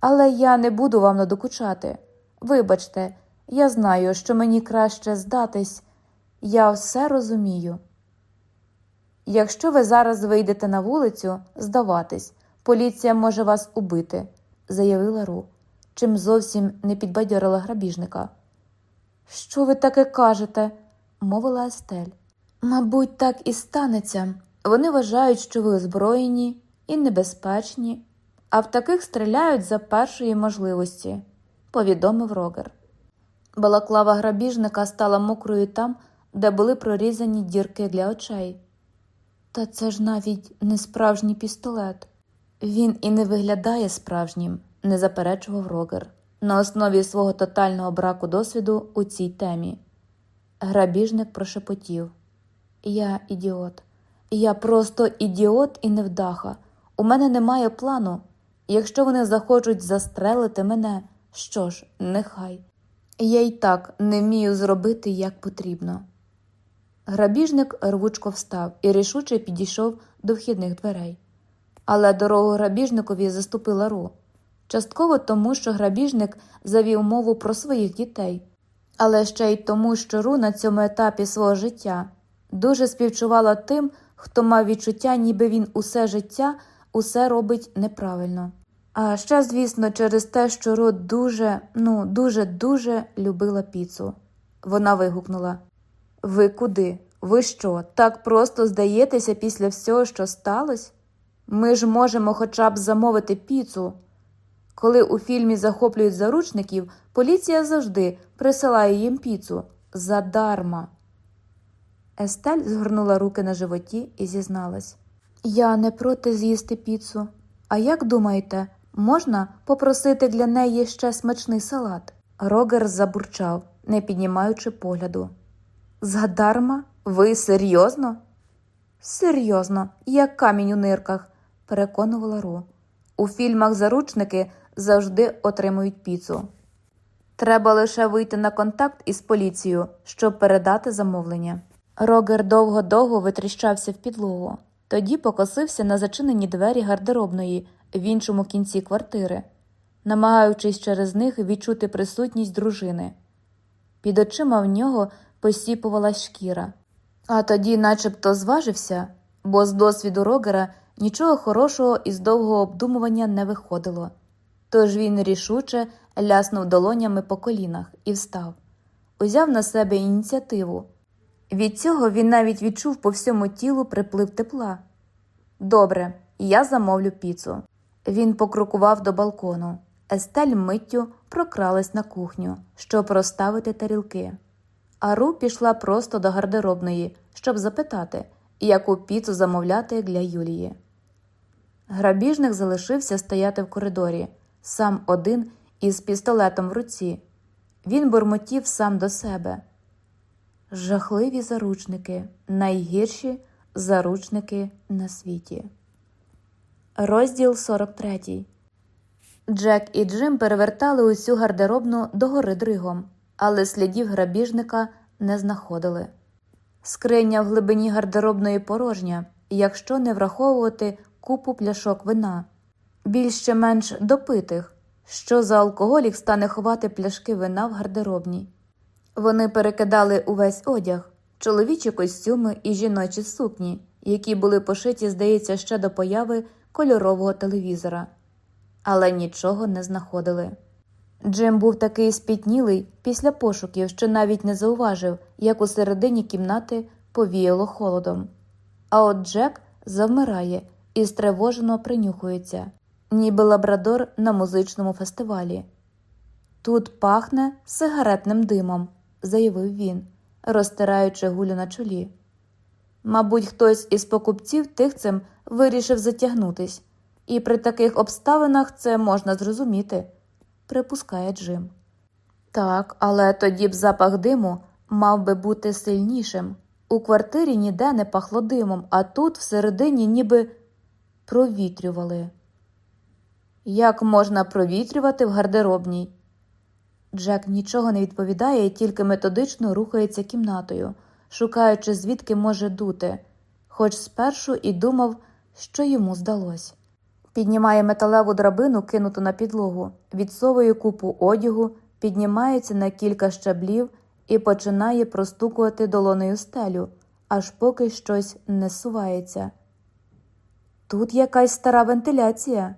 але я не буду вам надокучати. Вибачте, я знаю, що мені краще здатись, я все розумію. Якщо ви зараз вийдете на вулицю, здаватись, поліція може вас убити, заявила Ру, чим зовсім не підбадьорила грабіжника. Що ви таке кажете? мовила Естель. Мабуть, так і станеться. Вони вважають, що ви озброєні і небезпечні, а в таких стріляють за першої можливості, повідомив Рогер. Балаклава грабіжника стала мокрою там, де були прорізані дірки для очей. Та це ж навіть не справжній пістолет. Він і не виглядає справжнім, не заперечував Рогер на основі свого тотального браку досвіду у цій темі. Грабіжник прошепотів Я ідіот. Я просто ідіот і невдаха. У мене немає плану. Якщо вони захочуть застрелити мене, що ж, нехай. Я й так не вмію зробити як потрібно. Грабіжник рвучко встав і рішуче підійшов до вхідних дверей. Але дорогу грабіжникові заступила Ру. Частково тому, що грабіжник завів мову про своїх дітей, але ще й тому, що Ру на цьому етапі свого життя дуже співчувала тим, хто мав відчуття, ніби він усе життя усе робить неправильно. А ще, звісно, через те, що Ру дуже, ну, дуже, дуже любила піцу. Вона вигукнула Ви куди? Ви що, так просто здаєтеся після всього, що сталося? Ми ж можемо хоча б замовити піцу. Коли у фільмі захоплюють заручників, поліція завжди присилає їм піцу задарма. Естель згорнула руки на животі і зізналась Я не проти з'їсти піцу. А як думаєте, можна попросити для неї ще смачний салат? Рогер забурчав, не піднімаючи погляду. Задарма? Ви серйозно? Серйозно, як камінь у нирках, переконувала Ру. У фільмах заручники завжди отримують піцу. Треба лише вийти на контакт із поліцією, щоб передати замовлення. Рогер довго-довго витріщався в підлогу, тоді покосився на зачинені двері гардеробної в іншому кінці квартири, намагаючись через них відчути присутність дружини. Під очима в нього посіпувалась шкіра, а тоді, начебто, зважився, бо з досвіду Рогера нічого хорошого із довгого обдумування не виходило. Тож він рішуче ляснув долонями по колінах і встав, узяв на себе ініціативу. Від цього він навіть відчув по всьому тілу приплив тепла. Добре, я замовлю піцу. Він покрукував до балкону. Естель миттю прокралась на кухню, щоб розставити тарілки. Ару пішла просто до гардеробної, щоб запитати, яку піцу замовляти для Юлії. Грабіжник залишився стояти в коридорі, сам один із пістолетом в руці. Він бурмотів сам до себе. Жахливі заручники, найгірші заручники на світі. Розділ 43 Джек і Джим перевертали усю гардеробну догори дригом, але слідів грабіжника не знаходили. Скриня в глибині гардеробної порожня, якщо не враховувати купу пляшок вина, більше менш допитих, що за алкоголік стане ховати пляшки вина в гардеробній. Вони перекидали увесь одяг, чоловічі костюми і жіночі сукні, які були пошиті, здається, ще до появи кольорового телевізора, але нічого не знаходили. Джим був такий спітнілий після пошуків, що навіть не зауважив, як у середині кімнати повіяло холодом. А от Джек завмирає і стривожено принюхується, ніби лабрадор на музичному фестивалі. Тут пахне сигаретним димом, заявив він, розтираючи гулю на чолі. Мабуть, хтось із покупців тихцем вирішив затягнутись, і при таких обставинах це можна зрозуміти, припускає Джим. Так, але тоді б запах диму мав би бути сильнішим. У квартирі ніде не пахло димом, а тут всередині ніби провітрювали. Як можна провітрювати в гардеробній? Джек нічого не відповідає, тільки методично рухається кімнатою, шукаючи, звідки може дути, хоч спершу і думав, що йому здалось. Піднімає металеву драбину, кинуту на підлогу, відсовує купу одягу, піднімається на кілька щаблів і починає простукувати долонею стелю, аж поки щось не сувається. Тут якась стара вентиляція.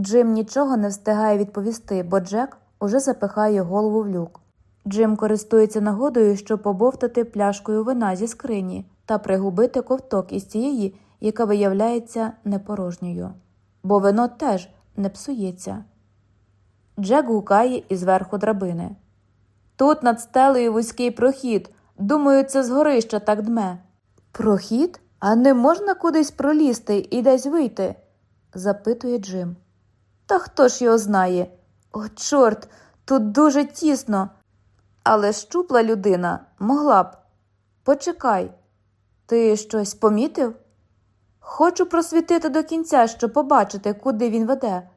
Джим нічого не встигає відповісти, бо Джек уже запихає голову в люк. Джим користується нагодою, щоб побовтати пляшкою вина зі скрині та пригубити ковток із тієї, яка виявляється непорожньою, бо вино теж не псується. Джек гукає із верху драбини. Тут над стелею вузький прохід. Думаю, це з горища так дме. Прохід? А не можна кудись пролізти і десь вийти? запитує Джим. Та хто ж його знає? О, чорт, тут дуже тісно. Але щупла людина могла б. Почекай, ти щось помітив? Хочу просвітити до кінця, щоб побачити, куди він веде.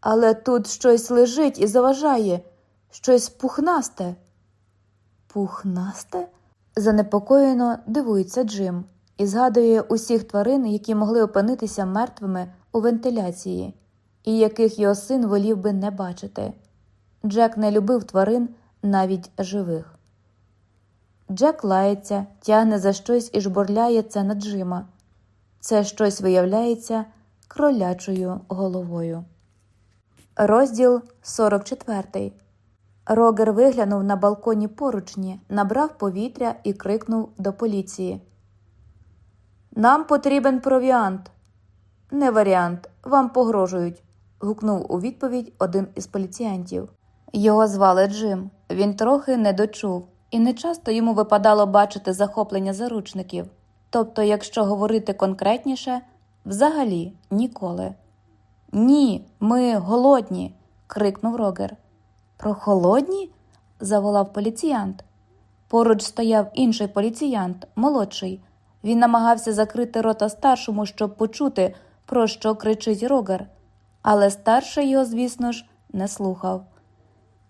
Але тут щось лежить і заважає, щось пухнасте. Пухнасте? занепокоєно дивується Джим і згадує усіх тварин, які могли опинитися мертвими у вентиляції, і яких його син волів би не бачити. Джек не любив тварин навіть живих. Джек лається, тягне за щось і жбурляє це на Джима. Це щось виявляється кролячою головою. Розділ 44 Рогер виглянув на балконі поручні, набрав повітря і крикнув до поліції. Нам потрібен провіант. Не варіант, вам погрожують. Гукнув у відповідь один із поліціянтів. Його звали Джим. Він трохи не дочув, і не часто йому випадало бачити захоплення заручників. Тобто, якщо говорити конкретніше, взагалі ніколи. Ні, ми голодні. крикнув Рогер. Про холодні? заволав поліціянт. Поруч стояв інший поліціянт, молодший. Він намагався закрити рота старшому, щоб почути, про що кричить Рогер. Але старший його, звісно ж, не слухав.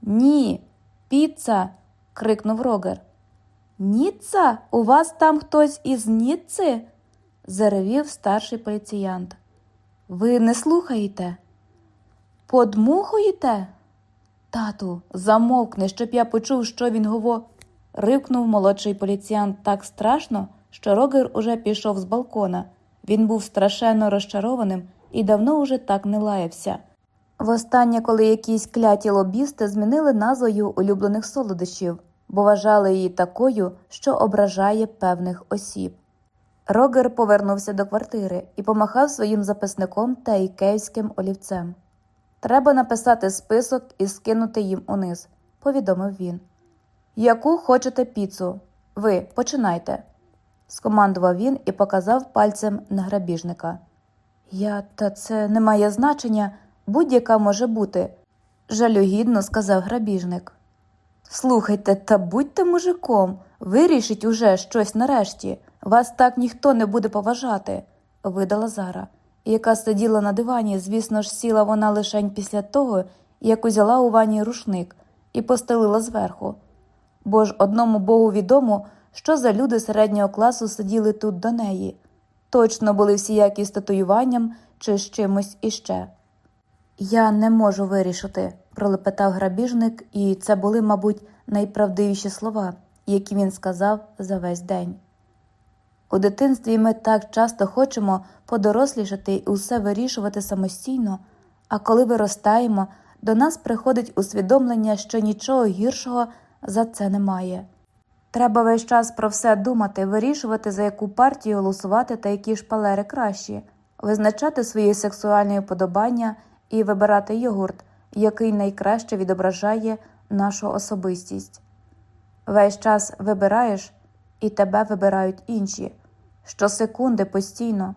Ні, піца. крикнув Рогер. Ніцца? У вас там хтось із Ніцци?» – заревів старший поліціянт. Ви не слухаєте? Подмухуєте? Тату, замовкни, щоб я почув, що він гово. Рикнув молодший поліціянт так страшно, що Рогер уже пішов з балкона. Він був страшенно розчарованим і давно уже так не лаявся. Востаннє, коли якісь кляті лобісти змінили назвою улюблених солодощів, бо вважали її такою, що ображає певних осіб. Рогер повернувся до квартири і помахав своїм записником та ікейським олівцем. Треба написати список і скинути їм униз, повідомив він. Яку хочете піцу? Ви починайте, скомандував він і показав пальцем на грабіжника. Я, та це не має значення, будь-яка може бути, жалюгідно сказав грабіжник. Слухайте, та будьте мужиком, вирішіть уже щось нарешті. Вас так ніхто не буде поважати, видала Зара, яка сиділа на дивані, звісно ж, сіла вона лишень після того, як узяла у вані рушник і постелила зверху. Бо ж одному богу відомо, що за люди середнього класу сиділи тут до неї. Точно були всіякі з татуюванням чи з чимось іще. Я не можу вирішити, пролепетав грабіжник, і це були, мабуть, найправдивіші слова, які він сказав за весь день. У дитинстві ми так часто хочемо подорослішати і усе вирішувати самостійно, а коли виростаємо, до нас приходить усвідомлення, що нічого гіршого за це немає. Треба весь час про все думати, вирішувати, за яку партію голосувати та які шпалери кращі, визначати свої сексуальні вподобання і вибирати йогурт, який найкраще відображає нашу особистість. Весь час вибираєш, і тебе вибирають інші щосекунди постійно.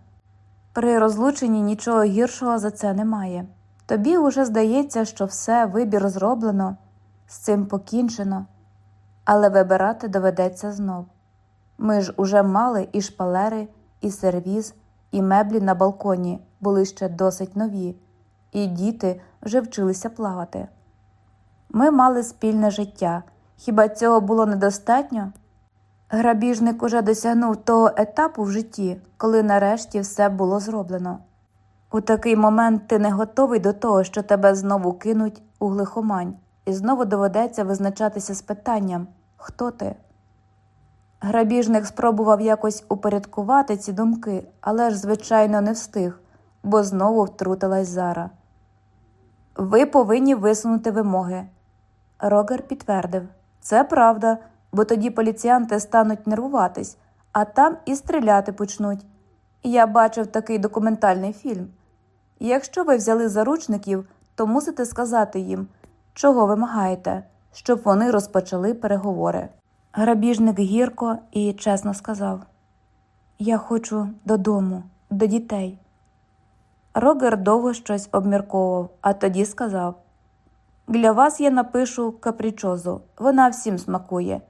При розлученні нічого гіршого за це немає. Тобі уже здається, що все вибір зроблено, з цим покінчено, але вибирати доведеться знов. Ми ж уже мали і шпалери, і сервіз, і меблі на балконі були ще досить нові, і діти вже вчилися плавати. Ми мали спільне життя. Хіба цього було недостатньо? Грабіжник уже досягнув того етапу в житті, коли нарешті все було зроблено. У такий момент ти не готовий до того, що тебе знову кинуть у глихомань, і знову доведеться визначатися з питанням хто ти. Грабіжник спробував якось упорядкувати ці думки, але ж, звичайно, не встиг, бо знову втрутилась Зара. Ви повинні висунути вимоги. Рогер підтвердив це правда, бо тоді поліціянти стануть нервуватись, а там і стріляти почнуть. Я бачив такий документальний фільм. Якщо ви взяли заручників, то мусите сказати їм, чого вимагаєте, щоб вони розпочали переговори. Грабіжник гірко і чесно сказав Я хочу додому, до дітей. Рогер довго щось обмірковував, а тоді сказав Для вас я напишу капрічозу, вона всім смакує.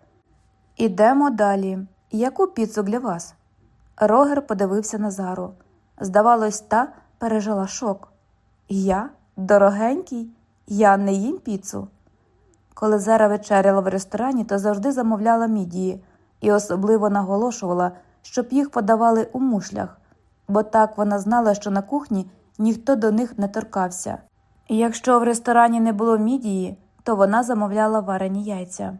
Ідемо далі. Яку піцу для вас? Рогер подивився на Зару. Здавалось, та пережила шок. Я? Дорогенький? Я не їм піцу. Коли Зара вечеряла в ресторані, то завжди замовляла мідії і особливо наголошувала, щоб їх подавали у мушлях, бо так вона знала, що на кухні ніхто до них не торкався. Якщо в ресторані не було мідії, то вона замовляла варені яйця.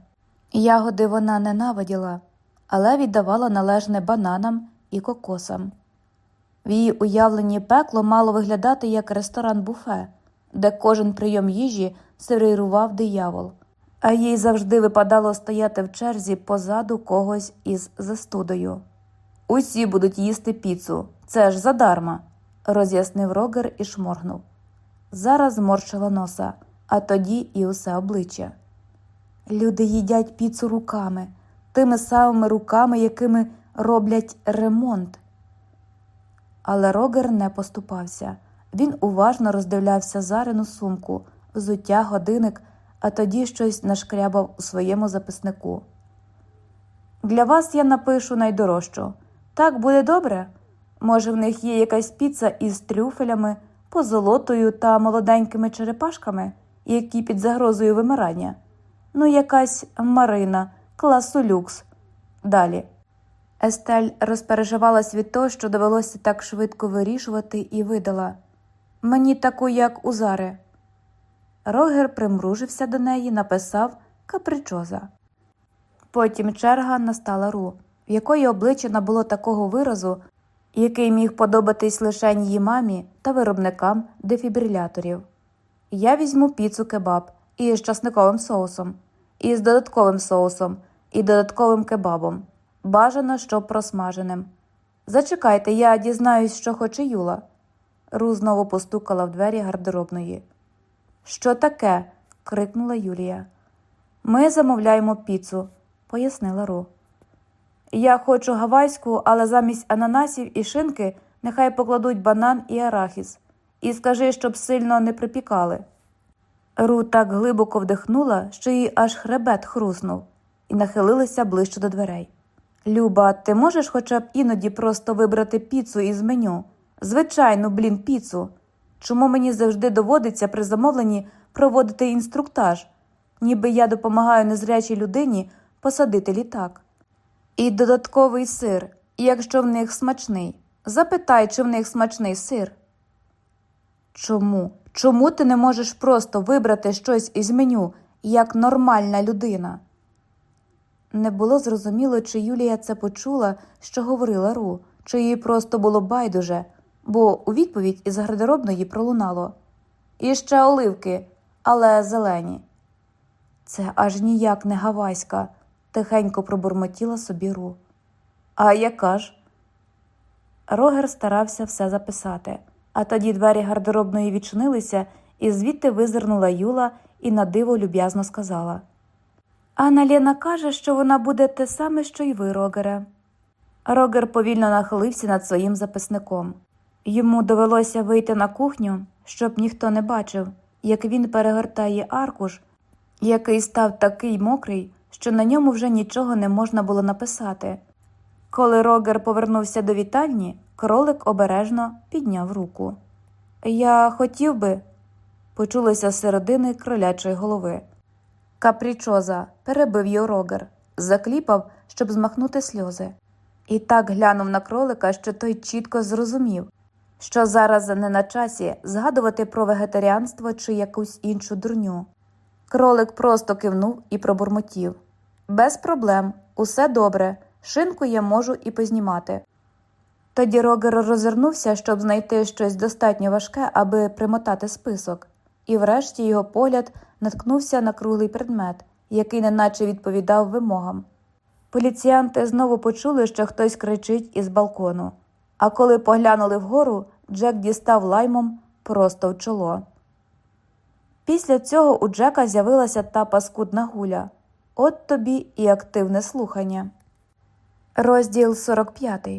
Ягоди вона ненавиділа, але віддавала належне бананам і кокосам. В її уявленні пекло мало виглядати як ресторан буфе, де кожен прийом їжі сервірував диявол, а їй завжди випадало стояти в черзі позаду когось із застудою. Усі будуть їсти піцу, це ж задарма, роз'яснив Рогер і шморгнув. Зараз зморщила носа, а тоді і усе обличчя. Люди їдять піцу руками, тими самими руками, якими роблять ремонт. Але Рогер не поступався. Він уважно роздивлявся Зарину сумку, взуття, годинник, а тоді щось нашкрябав у своєму записнику. Для вас я напишу найдорожчу. Так буде добре? Може, в них є якась піца із трюфелями, позолотою та молоденькими черепашками, які під загрозою вимирання? Ну, якась Марина, класу люкс. Далі. Естель розпереживалась від того, що довелося так швидко вирішувати, і видала мені таку, як у Зари. Рогер примружився до неї, написав капричоза. Потім черга настала ру, в якої обличчя набуло такого виразу, який міг подобатись лише її мамі та виробникам дефібриляторів. Я візьму піцу кебаб із часниковим соусом, із додатковим соусом і додатковим кебабом. Бажано, щоб просмаженим. Зачекайте, я дізнаюсь, що хоче Юла. Ру знову постукала в двері гардеробної. Що таке? крикнула Юлія. Ми замовляємо піцу, пояснила Ру. Я хочу гавайську, але замість ананасів і шинки нехай покладуть банан і арахіс. І скажи, щоб сильно не припікали. Ру так глибоко вдихнула, що їй аж хребет хруснув, і нахилилася ближче до дверей. Люба, ти можеш хоча б іноді просто вибрати піцу із меню? Звичайну, блін, піцу. Чому мені завжди доводиться при замовленні проводити інструктаж, ніби я допомагаю незрячій людині посадити літак? І додатковий сир, якщо в них смачний. Запитай, чи в них смачний сир. Чому? Чому ти не можеш просто вибрати щось із меню як нормальна людина? Не було зрозуміло, чи Юлія це почула, що говорила Ру, чи їй просто було байдуже, бо у відповідь із гардеробної пролунало І ще оливки, але зелені. Це аж ніяк не гавайська, тихенько пробурмотіла собі Ру. А яка ж? Рогер старався все записати, а тоді двері гардеробної відчинилися, і звідти визирнула Юла і на диво люб'язно сказала. Анна Лена каже, що вона буде те саме, що й ви, Рогере. Рогер повільно нахилився над своїм записником. Йому довелося вийти на кухню, щоб ніхто не бачив, як він перегортає аркуш, який став такий мокрий, що на ньому вже нічого не можна було написати. Коли Рогер повернувся до вітальні, кролик обережно підняв руку. Я хотів би, почулося з середини кролячої голови. Капрічоза, перебив його Рогер. закліпав, щоб змахнути сльози. І так глянув на кролика, що той чітко зрозумів, що зараз не на часі згадувати про вегетаріанство чи якусь іншу дурню. Кролик просто кивнув і пробурмотів без проблем, усе добре, шинку я можу і познімати. Тоді Рогер розвернувся, щоб знайти щось достатньо важке, аби примотати список, і врешті його погляд наткнувся на круглий предмет, який неначе відповідав вимогам. Поліціянти знову почули, що хтось кричить із балкону, а коли поглянули вгору, Джек дістав лаймом просто в чоло. Після цього у Джека з'явилася та паскудна гуля. От тобі і активне слухання. Розділ 45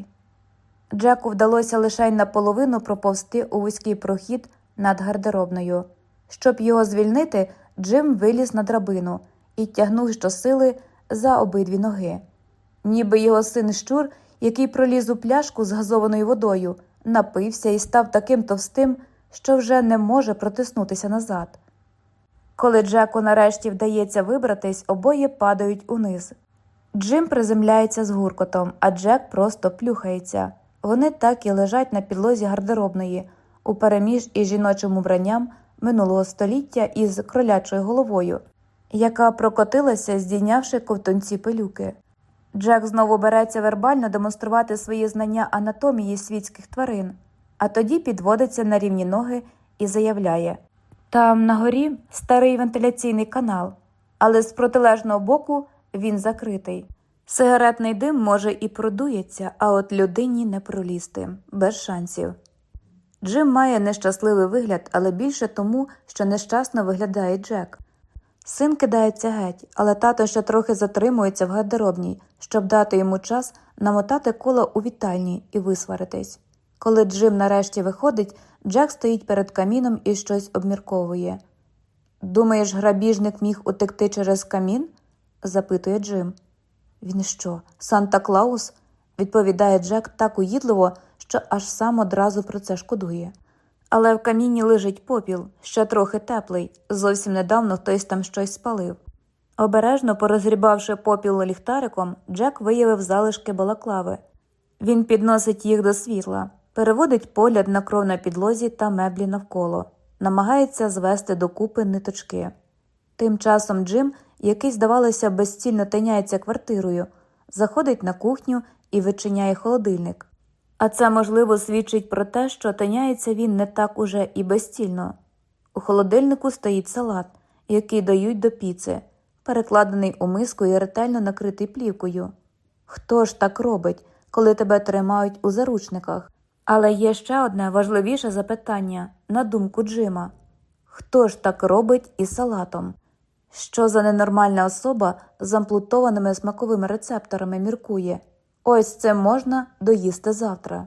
Джеку вдалося лише й наполовину проповзти у вузький прохід над гардеробною. Щоб його звільнити, Джим виліз на драбину і тягнув щосили за обидві ноги. Ніби його син щур, який проліз у пляшку з газованою водою, напився і став таким товстим, що вже не може протиснутися назад. Коли Джеку нарешті вдається вибратись, обоє падають униз. Джим приземляється з гуркотом, а Джек просто плюхається. Вони так і лежать на підлозі гардеробної, у переміж із жіночим убранням минулого століття із кролячою головою, яка прокотилася, здійнявши ковтунці пилюки. Джек знову береться вербально демонструвати свої знання анатомії світських тварин, а тоді підводиться на рівні ноги і заявляє там на горі старий вентиляційний канал, але з протилежного боку він закритий. Сигаретний дим, може, і продується, а от людині не пролізти, без шансів. Джим має нещасливий вигляд, але більше тому, що нещасно виглядає Джек. Син кидається геть, але тато ще трохи затримується в гардеробній, щоб дати йому час намотати коло у вітальні і висваритись. Коли Джим нарешті виходить, Джек стоїть перед каміном і щось обмірковує. Думаєш, грабіжник міг утекти через камін? запитує Джим. Він що, Санта Клаус? відповідає Джек так уїдливо, що аж сам одразу про це шкодує. Але в каміні лежить попіл, ще трохи теплий, зовсім недавно хтось там щось спалив. Обережно порозгрібавши попіл ліхтариком, Джек виявив залишки балаклави. Він підносить їх до світла, переводить погляд на кров на підлозі та меблі навколо, намагається звести докупи ниточки. Тим часом Джим, який, здавалося, безцільно тиняється квартирою, заходить на кухню і вичиняє холодильник. А це, можливо, свідчить про те, що тиняється він не так уже і безцільно. У холодильнику стоїть салат, який дають до піци, перекладений у миску і ретельно накритий плівкою. Хто ж так робить, коли тебе тримають у заручниках? Але є ще одне важливіше запитання на думку Джима хто ж так робить із салатом? Що за ненормальна особа з амплутованими смаковими рецепторами міркує? Ось це можна доїсти завтра.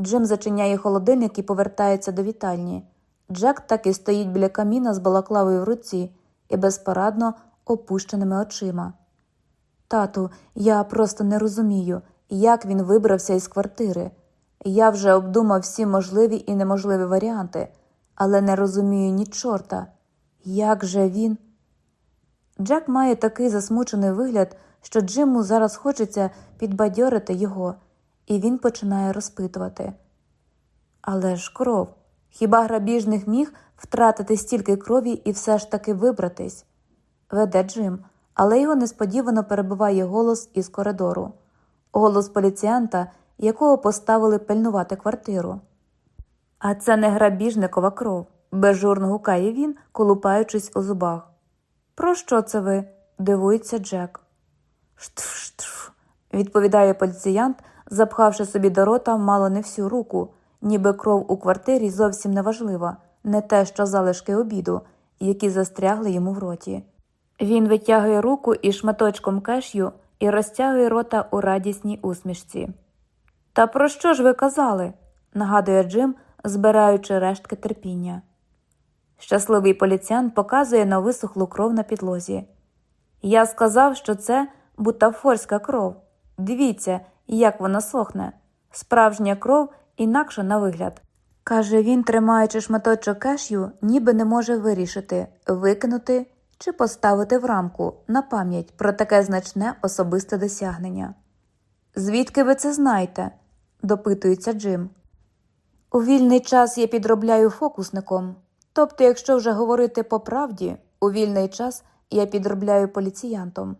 Джим зачиняє холодильник і повертається до вітальні. Джек так і стоїть біля каміна з балаклавою в руці і безпорадно опущеними очима. Тату, я просто не розумію, як він вибрався із квартири. Я вже обдумав всі можливі і неможливі варіанти, але не розумію ні чорта. Як же він. Джек має такий засмучений вигляд, що Джиму зараз хочеться підбадьорити його, і він починає розпитувати. Але ж кров, хіба грабіжник міг втратити стільки крові і все ж таки вибратись? Веде Джим, але його несподівано перебиває голос із коридору, голос поліціянта, якого поставили пильнувати квартиру. А це не грабіжникова кров, безжурно гукає він, колупаючись у зубах. Про що це ви? дивується Джек. Штф, штф, відповідає поліціянт, запхавши собі до рота мало не всю руку, ніби кров у квартирі зовсім не важлива, не те, що залишки обіду, які застрягли йому в роті. Він витягує руку із шматочком кешю і розтягує рота у радісній усмішці. Та про що ж ви казали? нагадує Джим, збираючи рештки терпіння. Щасливий поліціян показує на висохлу кров на підлозі. Я сказав, що це бутафорська кров. Дивіться, як вона сохне. Справжня кров інакше на вигляд. Каже він, тримаючи шматочок кешю, ніби не може вирішити, викинути чи поставити в рамку на пам'ять про таке значне особисте досягнення. Звідки ви це знаєте? допитується Джим. У вільний час я підробляю фокусником. Тобто, якщо вже говорити по правді, у вільний час я підробляю поліціянтом.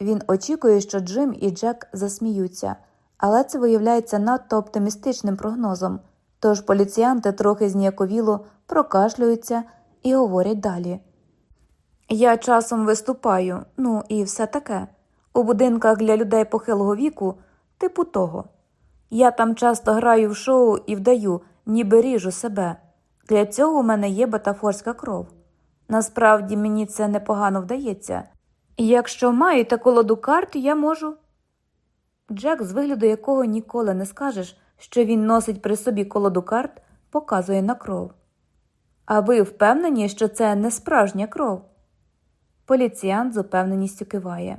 Він очікує, що Джим і Джек засміються, але це виявляється надто оптимістичним прогнозом, тож поліціянти трохи зніяковіло прокашлюються і говорять далі. Я часом виступаю, ну і все таке, у будинках для людей похилого віку, типу того. Я там часто граю в шоу і вдаю, ніби ріжу себе. Для цього у мене є батафорська кров. Насправді мені це непогано вдається. Якщо маєте колоду карт, я можу. Джек, з вигляду якого ніколи не скажеш, що він носить при собі колоду карт, показує на кров. А ви впевнені, що це не справжня кров? Поліціянт з упевненістю киває.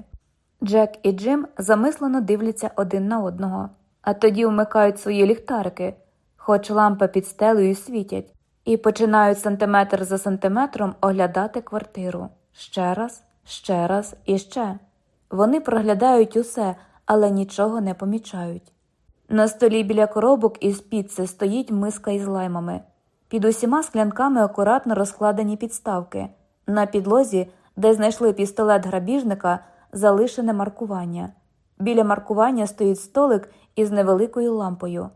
Джек і Джим замислено дивляться один на одного, а тоді вмикають свої ліхтарики, хоч лампи під стелею світять, і починають сантиметр за сантиметром оглядати квартиру. Ще раз, ще раз і ще. Вони проглядають усе, але нічого не помічають. На столі біля коробок із піци стоїть миска із лаймами. Під усіма склянками акуратно розкладені підставки. На підлозі, де знайшли пістолет грабіжника, залишене маркування. Біля маркування стоїть столик із невеликою лампою.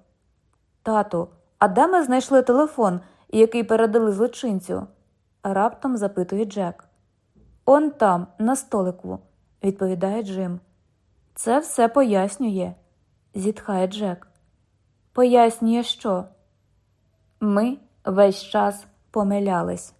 Тату, а де ми знайшли телефон, який передали злочинцю? раптом запитує Джек. Он там, на столику, відповідає Джим. Це все пояснює, зітхає Джек. Пояснює, що ми весь час помилялись.